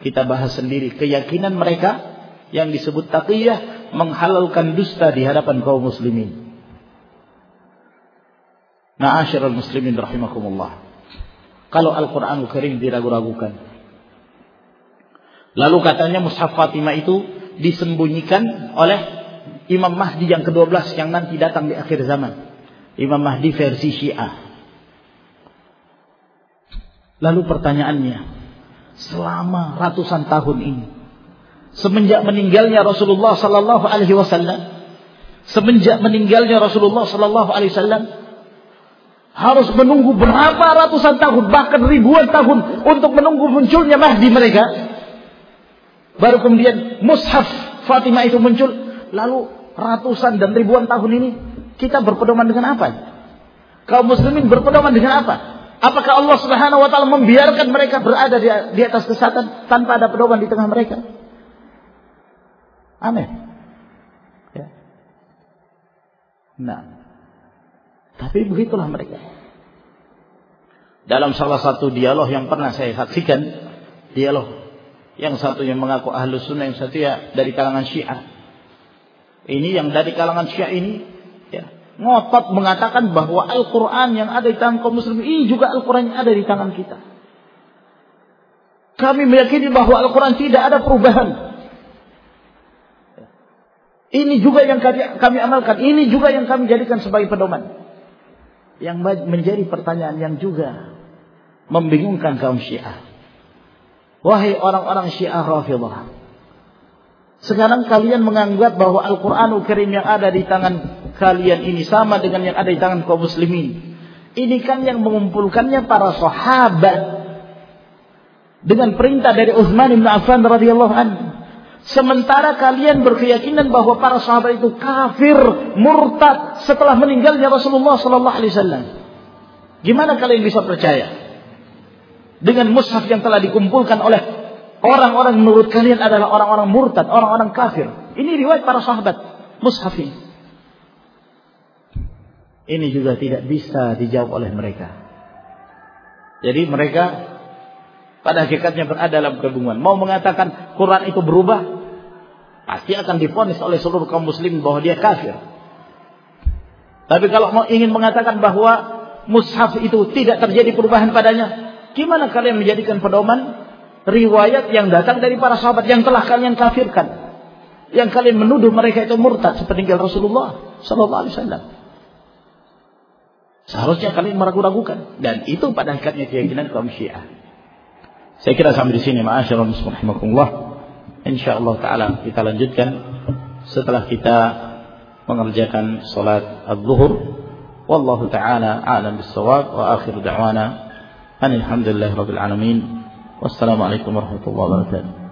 kita bahas sendiri keyakinan mereka yang disebut taqiyah menghalalkan dusta di hadapan kaum muslimin. Ma'asyiral muslimin rahimakumullah. Kalau Al-Quran Karim diragu-ragukan. Lalu katanya Mushaf Fatimah itu disembunyikan oleh Imam Mahdi yang ke-12 yang nanti datang di akhir zaman. Imam Mahdi versi Syiah. Lalu pertanyaannya, selama ratusan tahun ini, semenjak meninggalnya Rasulullah sallallahu alaihi wasallam, semenjak meninggalnya Rasulullah sallallahu alaihi wasallam, harus menunggu berapa ratusan tahun, bahkan ribuan tahun untuk menunggu munculnya Mahdi mereka. Baru kemudian mushaf Fatimah itu muncul. Lalu ratusan dan ribuan tahun ini kita berpedoman dengan apa? Kaum muslimin berpedoman dengan apa? Apakah Allah Subhanahu wa taala membiarkan mereka berada di, atas kesesatan tanpa ada pedoman di tengah mereka? Aneh. Ya. Nah. Tapi begitulah mereka. Dalam salah satu dialog yang pernah saya saksikan, dialog yang satu yang mengaku ahlu sunnah, yang satu ya dari kalangan syiah. Ini yang dari kalangan syiah ini ya, ngotot mengatakan bahwa Al-Quran yang ada di tangan kaum muslim ini juga Al-Quran yang ada di tangan kita. Kami meyakini bahwa Al-Quran tidak ada perubahan. Ini juga yang kami amalkan. Ini juga yang kami jadikan sebagai pedoman. Yang menjadi pertanyaan yang juga membingungkan kaum syiah. Wahai orang-orang syiah rafidah. Sekarang kalian menganggap bahwa Al-Quranul Karim yang ada di tangan kalian ini sama dengan yang ada di tangan kaum muslimin. Ini kan yang mengumpulkannya para sahabat dengan perintah dari Utsman bin Affan radhiyallahu anhu. Sementara kalian berkeyakinan bahwa para sahabat itu kafir, murtad setelah meninggalnya Rasulullah sallallahu alaihi wasallam. Gimana kalian bisa percaya dengan mushaf yang telah dikumpulkan oleh Orang-orang menurut kalian adalah orang-orang murtad, orang-orang kafir. Ini riwayat para sahabat. Mushaf ini. Ini juga tidak bisa dijawab oleh mereka. Jadi mereka pada hakikatnya berada dalam kebingungan. Mau mengatakan Quran itu berubah, pasti akan difonis oleh seluruh kaum muslim bahwa dia kafir. Tapi kalau mau ingin mengatakan bahwa mushaf itu tidak terjadi perubahan padanya, gimana kalian menjadikan pedoman riwayat yang datang dari para sahabat yang telah kalian kafirkan. Yang kalian menuduh mereka itu murtad sepeninggal Rasulullah sallallahu alaihi wasallam. Seharusnya kalian meragu-ragukan dan itu pada hakikatnya keyakinan kaum Syiah. Saya kira sampai di sini ma'asyiral muslimin Insyaallah taala kita lanjutkan setelah kita mengerjakan salat az-zuhur. Wallahu taala a'lam bis-shawab wa akhir da'wana alhamdulillahi alamin. Wassalamualaikum warahmatullahi wabarakatuh.